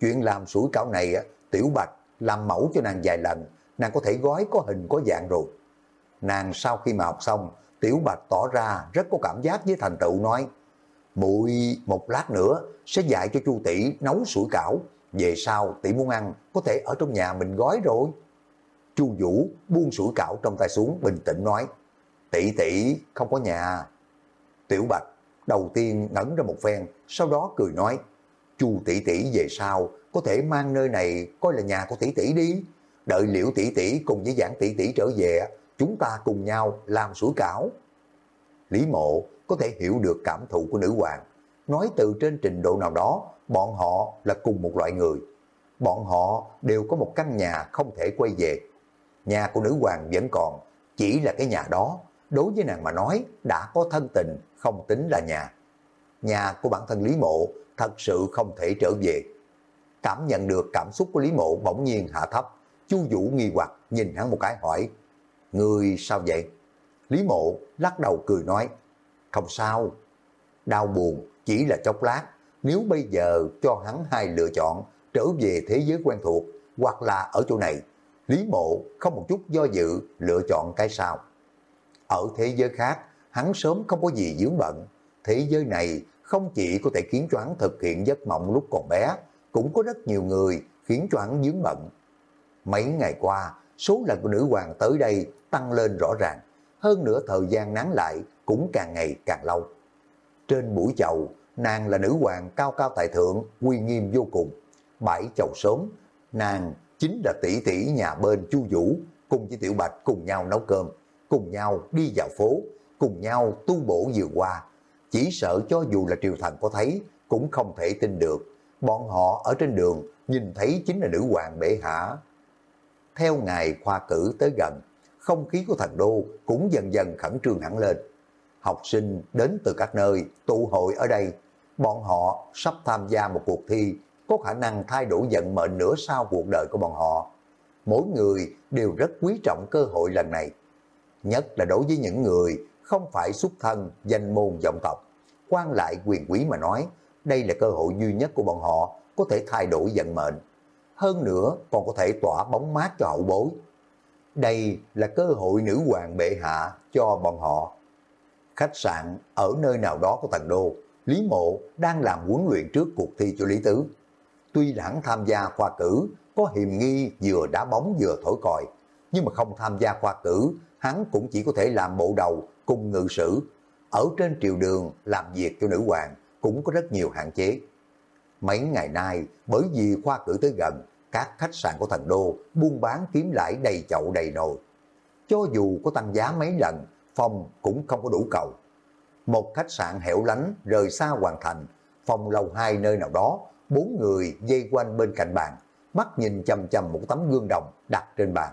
Chuyện làm sủi cảo này, Tiểu Bạch làm mẫu cho nàng vài lần, nàng có thể gói có hình có dạng rồi. Nàng sau khi mà học xong, Tiểu Bạch tỏ ra rất có cảm giác với thành tựu nói, muội một lát nữa sẽ dạy cho chu tỷ nấu sủi cảo, về sau tỷ muốn ăn có thể ở trong nhà mình gói rồi. Chu Vũ buông sủi cảo trong tay xuống bình tĩnh nói, tỷ tỷ không có nhà. Tiểu Bạch đầu tiên ngẩn ra một phen, sau đó cười nói, Chu tỷ tỷ về sau có thể mang nơi này coi là nhà của tỷ tỷ đi, đợi liễu tỷ tỷ cùng với giảng tỷ tỷ trở về, chúng ta cùng nhau làm sủi cảo. Lý mộ có thể hiểu được cảm thụ của nữ hoàng, nói từ trên trình độ nào đó, bọn họ là cùng một loại người. Bọn họ đều có một căn nhà không thể quay về. Nhà của nữ hoàng vẫn còn, chỉ là cái nhà đó, đối với nàng mà nói đã có thân tình, không tính là nhà. Nhà của bản thân Lý Mộ thật sự không thể trở về. Cảm nhận được cảm xúc của Lý Mộ bỗng nhiên hạ thấp, Chu Vũ nghi hoặc nhìn hắn một cái hỏi, Người sao vậy? Lý Mộ lắc đầu cười nói, không sao, đau buồn chỉ là chốc lát, nếu bây giờ cho hắn hai lựa chọn, trở về thế giới quen thuộc, hoặc là ở chỗ này. Lý mộ không một chút do dự lựa chọn cái sao. Ở thế giới khác, hắn sớm không có gì dướng bận. Thế giới này không chỉ có thể khiến cho hắn thực hiện giấc mộng lúc còn bé, cũng có rất nhiều người khiến cho hắn dướng bận. Mấy ngày qua, số lần của nữ hoàng tới đây tăng lên rõ ràng. Hơn nữa thời gian nắng lại cũng càng ngày càng lâu. Trên buổi chầu, nàng là nữ hoàng cao cao tại thượng, uy nghiêm vô cùng. Bảy chầu sớm, nàng chính là tỷ tỷ nhà bên Chu Vũ cùng với Tiểu Bạch cùng nhau nấu cơm, cùng nhau đi dạo phố, cùng nhau tu bổ vừa qua. Chỉ sợ cho dù là triều thần có thấy, cũng không thể tin được. Bọn họ ở trên đường nhìn thấy chính là nữ hoàng bệ hạ. Theo ngày khoa cử tới gần, không khí của thành đô cũng dần dần khẩn trương hẳn lên. Học sinh đến từ các nơi tụ hội ở đây, bọn họ sắp tham gia một cuộc thi có khả năng thay đổi vận mệnh nửa sau cuộc đời của bọn họ. Mỗi người đều rất quý trọng cơ hội lần này. Nhất là đối với những người không phải xuất thân, danh môn vọng tộc. quan lại quyền quý mà nói, đây là cơ hội duy nhất của bọn họ có thể thay đổi vận mệnh. Hơn nữa còn có thể tỏa bóng mát cho hậu bối. Đây là cơ hội nữ hoàng bệ hạ cho bọn họ. Khách sạn ở nơi nào đó của thành đô, Lý Mộ đang làm huấn luyện trước cuộc thi cho Lý Tứ. Tuy đảng hắn tham gia khoa cử, có hiềm nghi vừa đá bóng vừa thổi còi, nhưng mà không tham gia khoa cử, hắn cũng chỉ có thể làm bộ đầu cùng ngự sử. Ở trên triều đường làm việc cho nữ hoàng cũng có rất nhiều hạn chế. Mấy ngày nay, bởi vì khoa cử tới gần, các khách sạn của thành đô buôn bán kiếm lãi đầy chậu đầy nồi. Cho dù có tăng giá mấy lần, phòng cũng không có đủ cầu. Một khách sạn hẻo lánh rời xa hoàn thành, phòng lầu hai nơi nào đó, bốn người dây quanh bên cạnh bàn, mắt nhìn chầm chầm một tấm gương đồng đặt trên bàn.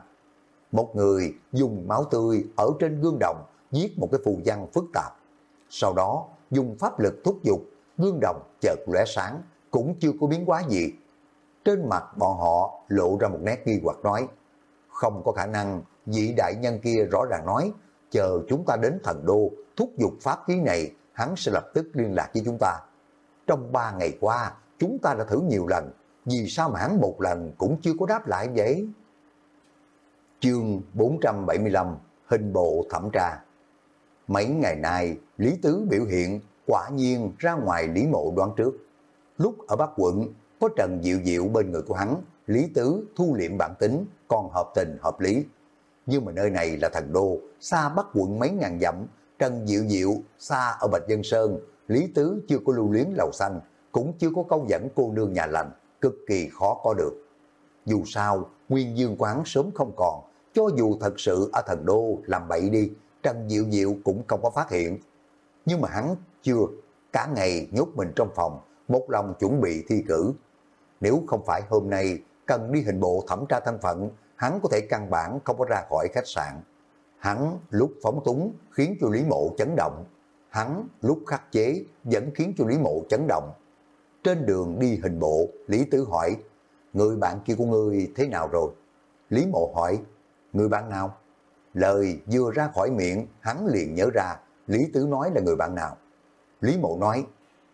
Một người dùng máu tươi ở trên gương đồng viết một cái phù văn phức tạp. Sau đó dùng pháp lực thúc giục, gương đồng chợt lóe sáng, cũng chưa có biến hóa gì. Trên mặt bọn họ lộ ra một nét nghi hoặc nói, không có khả năng vị đại nhân kia rõ ràng nói, chờ chúng ta đến thần đô, thúc giục pháp khí này, hắn sẽ lập tức liên lạc với chúng ta. Trong ba ngày qua, chúng ta đã thử nhiều lần, vì sao mà hắn một lần cũng chưa có đáp lại vậy? Chương 475 Hình bộ thẩm tra Mấy ngày nay, Lý Tứ biểu hiện quả nhiên ra ngoài Lý Mộ đoán trước. Lúc ở Bắc quận, có Trần Diệu Diệu bên người của hắn, Lý Tứ thu liệm bản tính, còn hợp tình hợp lý. Nhưng mà nơi này là thần đô, xa Bắc quận mấy ngàn dặm, Trần Diệu Diệu xa ở Bạch Dân Sơn, Lý Tứ chưa có lưu luyến lầu xanh, cũng chưa có câu dẫn cô nương nhà lành, cực kỳ khó có được. Dù sao, nguyên dương quán sớm không còn, cho dù thật sự ở thần đô làm bậy đi, Trần Diệu Diệu cũng không có phát hiện. Nhưng mà hắn chưa, cả ngày nhốt mình trong phòng, một lòng chuẩn bị thi cử. Nếu không phải hôm nay cần đi hình bộ thẩm tra thân phận, hắn có thể căn bản không có ra khỏi khách sạn. Hắn lúc phóng túng khiến cho Lý Mộ chấn động. Hắn lúc khắc chế vẫn khiến cho Lý Mộ chấn động. Trên đường đi hình bộ, Lý Tứ hỏi, người bạn kia của ngươi thế nào rồi? Lý Mộ hỏi, người bạn nào? Lời vừa ra khỏi miệng, hắn liền nhớ ra, Lý Tứ nói là người bạn nào. Lý Mộ nói,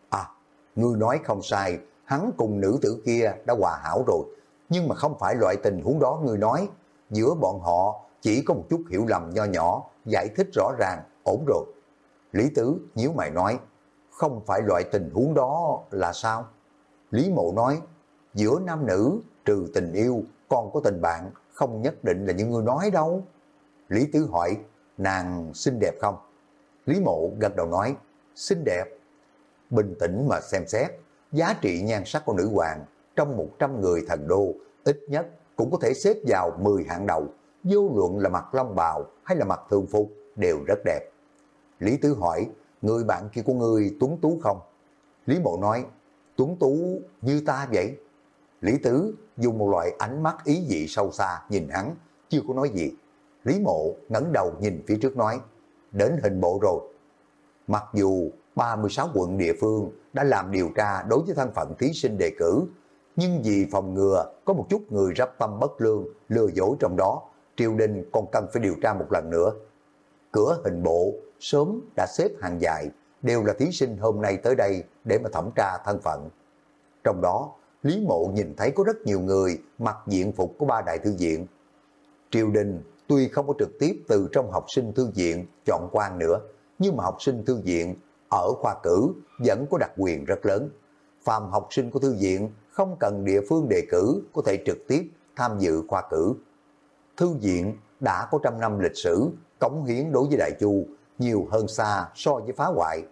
à, ngươi nói không sai, hắn cùng nữ tử kia đã hòa hảo rồi, nhưng mà không phải loại tình huống đó ngươi nói. Giữa bọn họ chỉ có một chút hiểu lầm nho nhỏ, giải thích rõ ràng, ổn rồi. Lý Tứ nhíu mày nói, không phải loại tình huống đó là sao? Lý Mộ nói, giữa nam nữ trừ tình yêu còn có tình bạn không nhất định là những người nói đâu. Lý Tứ hỏi, nàng xinh đẹp không? Lý Mộ gật đầu nói, xinh đẹp. Bình tĩnh mà xem xét, giá trị nhan sắc của nữ hoàng trong 100 người thần đô ít nhất cũng có thể xếp vào 10 hạng đầu, vô luận là mặt long bào hay là mặt thường phục đều rất đẹp. Lý Tứ hỏi, người bạn kia của người tuấn tú không? Lý Mộ nói, tuấn tú như ta vậy. Lý Tứ dùng một loại ánh mắt ý dị sâu xa nhìn hắn, chưa có nói gì. Lý Mộ ngẩng đầu nhìn phía trước nói, đến hình bộ rồi. Mặc dù 36 quận địa phương đã làm điều tra đối với thân phận thí sinh đề cử, nhưng vì phòng ngừa có một chút người rắp tâm bất lương, lừa dối trong đó, triều đình còn cần phải điều tra một lần nữa. Cửa hình bộ sớm đã xếp hàng dài, đều là thí sinh hôm nay tới đây để mà thẩm tra thân phận. Trong đó, Lý Mộ nhìn thấy có rất nhiều người mặc diện phục của ba đại thư viện. Triều đình tuy không có trực tiếp từ trong học sinh thư viện chọn quan nữa, nhưng mà học sinh thư viện ở khoa cử vẫn có đặc quyền rất lớn. Phàm học sinh của thư viện không cần địa phương đề cử có thể trực tiếp tham dự khoa cử. Thư viện đã có trăm năm lịch sử, cống hiến đối với Đại Chu nhiều hơn xa so với phá hoại.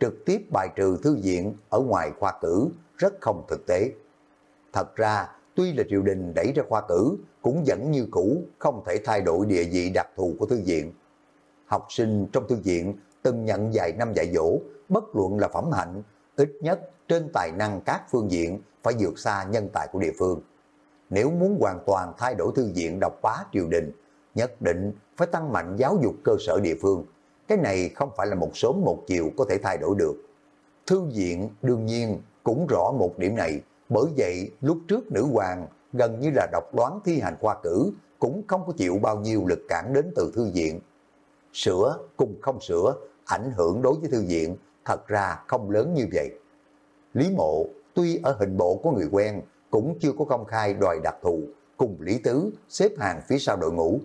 Trực tiếp bài trừ thư viện ở ngoài khoa cử rất không thực tế. Thật ra, tuy là triều đình đẩy ra khoa cử, cũng vẫn như cũ, không thể thay đổi địa vị đặc thù của thư viện. Học sinh trong thư viện từng nhận vài năm dạy dỗ, bất luận là phẩm hạnh, ít nhất trên tài năng các phương diện phải vượt xa nhân tài của địa phương. Nếu muốn hoàn toàn thay đổi thư viện độc phá triều đình, nhất định phải tăng mạnh giáo dục cơ sở địa phương. Cái này không phải là một sớm một chiều có thể thay đổi được. Thư viện đương nhiên cũng rõ một điểm này, bởi vậy lúc trước nữ hoàng gần như là độc đoán thi hành khoa cử, cũng không có chịu bao nhiêu lực cản đến từ thư viện. Sửa cùng không sửa, ảnh hưởng đối với thư viện, thật ra không lớn như vậy. Lý mộ tuy ở hình bộ có người quen, cũng chưa có công khai đòi đặc thù, cùng Lý Tứ xếp hàng phía sau đội ngũ.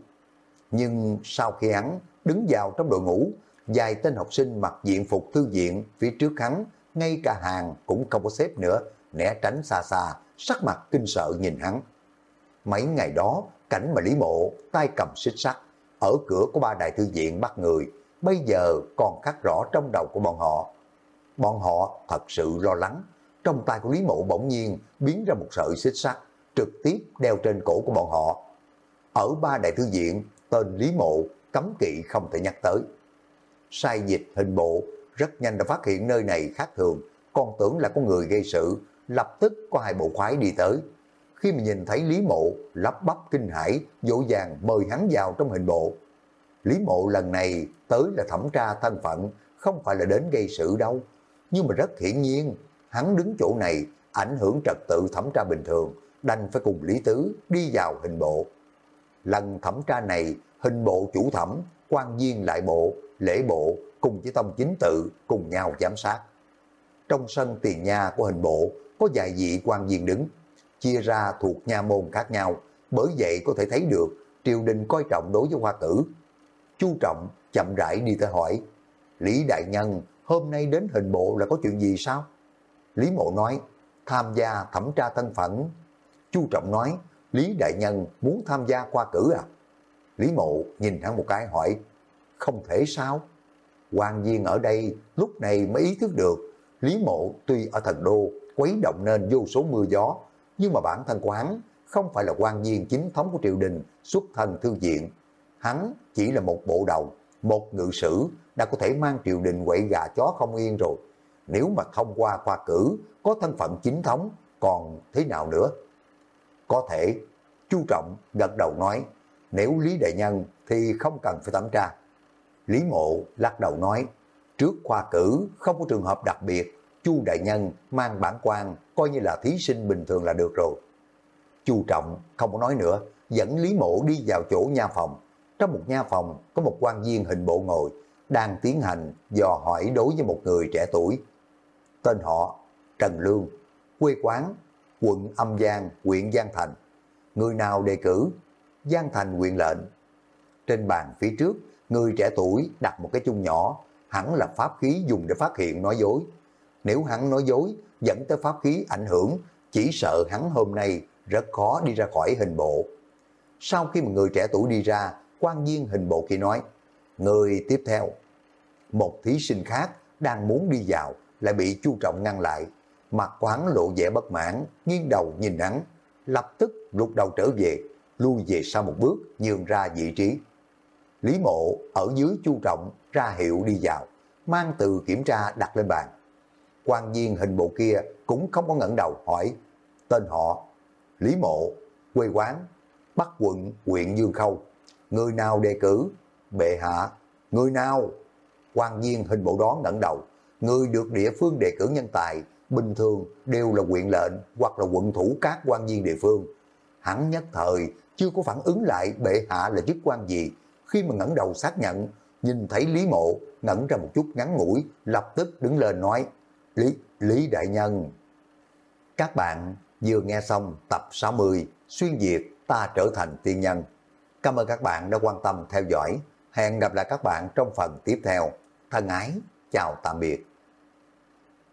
Nhưng sau khi hắn đứng vào trong đội ngũ, vài tên học sinh mặc diện phục thư viện phía trước hắn, ngay cả hàng cũng không có xếp nữa, né tránh xa xa, sắc mặt kinh sợ nhìn hắn. Mấy ngày đó, cảnh mà Lý Mộ tay cầm xích sắt, ở cửa của ba đại thư viện bắt người, bây giờ còn khắc rõ trong đầu của bọn họ. Bọn họ thật sự lo lắng, trong tay của Lý Mộ bỗng nhiên biến ra một sợi xích sắt, trực tiếp đeo trên cổ của bọn họ. Ở ba đại thư viện, tên Lý Mộ cấm kỵ không thể nhắc tới. Sai dịch hình bộ rất nhanh đã phát hiện nơi này khác thường, còn tưởng là có người gây sự, lập tức có hai bộ khoái đi tới. Khi mà nhìn thấy Lý Mộ, lắp bắp kinh hãi, dỗ dàng mời hắn vào trong hình bộ. Lý Mộ lần này tới là thẩm tra thân phận, không phải là đến gây sự đâu. Nhưng mà rất hiển nhiên, hắn đứng chỗ này ảnh hưởng trật tự thẩm tra bình thường, đành phải cùng Lý Tứ đi vào hình bộ. Lần thẩm tra này, hình bộ chủ thẩm, quan viên lại bộ, lễ bộ cùng với tông chính tự cùng nhau giám sát. Trong sân tiền nha của hình bộ có vài vị quan viên đứng, chia ra thuộc nha môn khác nhau, bởi vậy có thể thấy được triều đình coi trọng đối với hoa cử. Chu Trọng chậm rãi đi tới hỏi, Lý Đại Nhân hôm nay đến hình bộ là có chuyện gì sao? Lý Mộ nói, tham gia thẩm tra thân phận. Chu Trọng nói, Lý Đại Nhân muốn tham gia khoa cử à? Lý Mộ nhìn hắn một cái hỏi, không thể sao? quan viên ở đây lúc này mới ý thức được, Lý Mộ tuy ở thần đô quấy động nên vô số mưa gió, nhưng mà bản thân của hắn không phải là quan viên chính thống của triều đình xuất thân thư viện. Hắn chỉ là một bộ đầu, một ngự sử đã có thể mang triều đình quậy gà chó không yên rồi. Nếu mà thông qua khoa cử, có thân phận chính thống, còn thế nào nữa? Có thể, Chu Trọng gật đầu nói, nếu Lý Đại Nhân thì không cần phải thẩm tra. Lý Mộ lắc đầu nói, trước khoa cử không có trường hợp đặc biệt, Chu Đại Nhân mang bản quan coi như là thí sinh bình thường là được rồi. Chu Trọng không có nói nữa, dẫn Lý Mộ đi vào chỗ nha phòng. Trong một nha phòng có một quan viên hình bộ ngồi, đang tiến hành dò hỏi đối với một người trẻ tuổi. Tên họ Trần Lương, quê quán, quận Âm Giang, huyện Giang Thành. Người nào đề cử? Giang Thành quyền lệnh. Trên bàn phía trước, người trẻ tuổi đặt một cái chung nhỏ, hẳn là pháp khí dùng để phát hiện nói dối. Nếu hắn nói dối, dẫn tới pháp khí ảnh hưởng, chỉ sợ hắn hôm nay rất khó đi ra khỏi hình bộ. Sau khi mà người trẻ tuổi đi ra, quan viên hình bộ kia nói, người tiếp theo. Một thí sinh khác đang muốn đi vào, lại bị chu trọng ngăn lại. Mặt quán lộ vẻ bất mãn, nghiêng đầu nhìn hắn, lập tức lục đầu trở về, lui về sau một bước, nhường ra vị trí. Lý mộ ở dưới chu trọng ra hiệu đi vào, mang từ kiểm tra đặt lên bàn. quan viên hình bộ kia cũng không có ngẩng đầu hỏi, tên họ, Lý mộ, quê quán, Bắc quận, huyện Dương Khâu, người nào đề cử, bệ hạ, người nào, quan viên hình bộ đó ngẩng đầu, người được địa phương đề cử nhân tài, bình thường đều là quyện lệnh hoặc là quận thủ các quan viên địa phương. Hắn nhất thời chưa có phản ứng lại bệ hạ là chức quan gì, khi mà ngẩng đầu xác nhận, nhìn thấy Lý Mộ ngẩn ra một chút ngắn ngủi, lập tức đứng lên nói, Lý, Lý Đại Nhân. Các bạn vừa nghe xong tập 60 Xuyên Việt ta trở thành tiên nhân. Cảm ơn các bạn đã quan tâm theo dõi. Hẹn gặp lại các bạn trong phần tiếp theo. Thân ái, chào tạm biệt.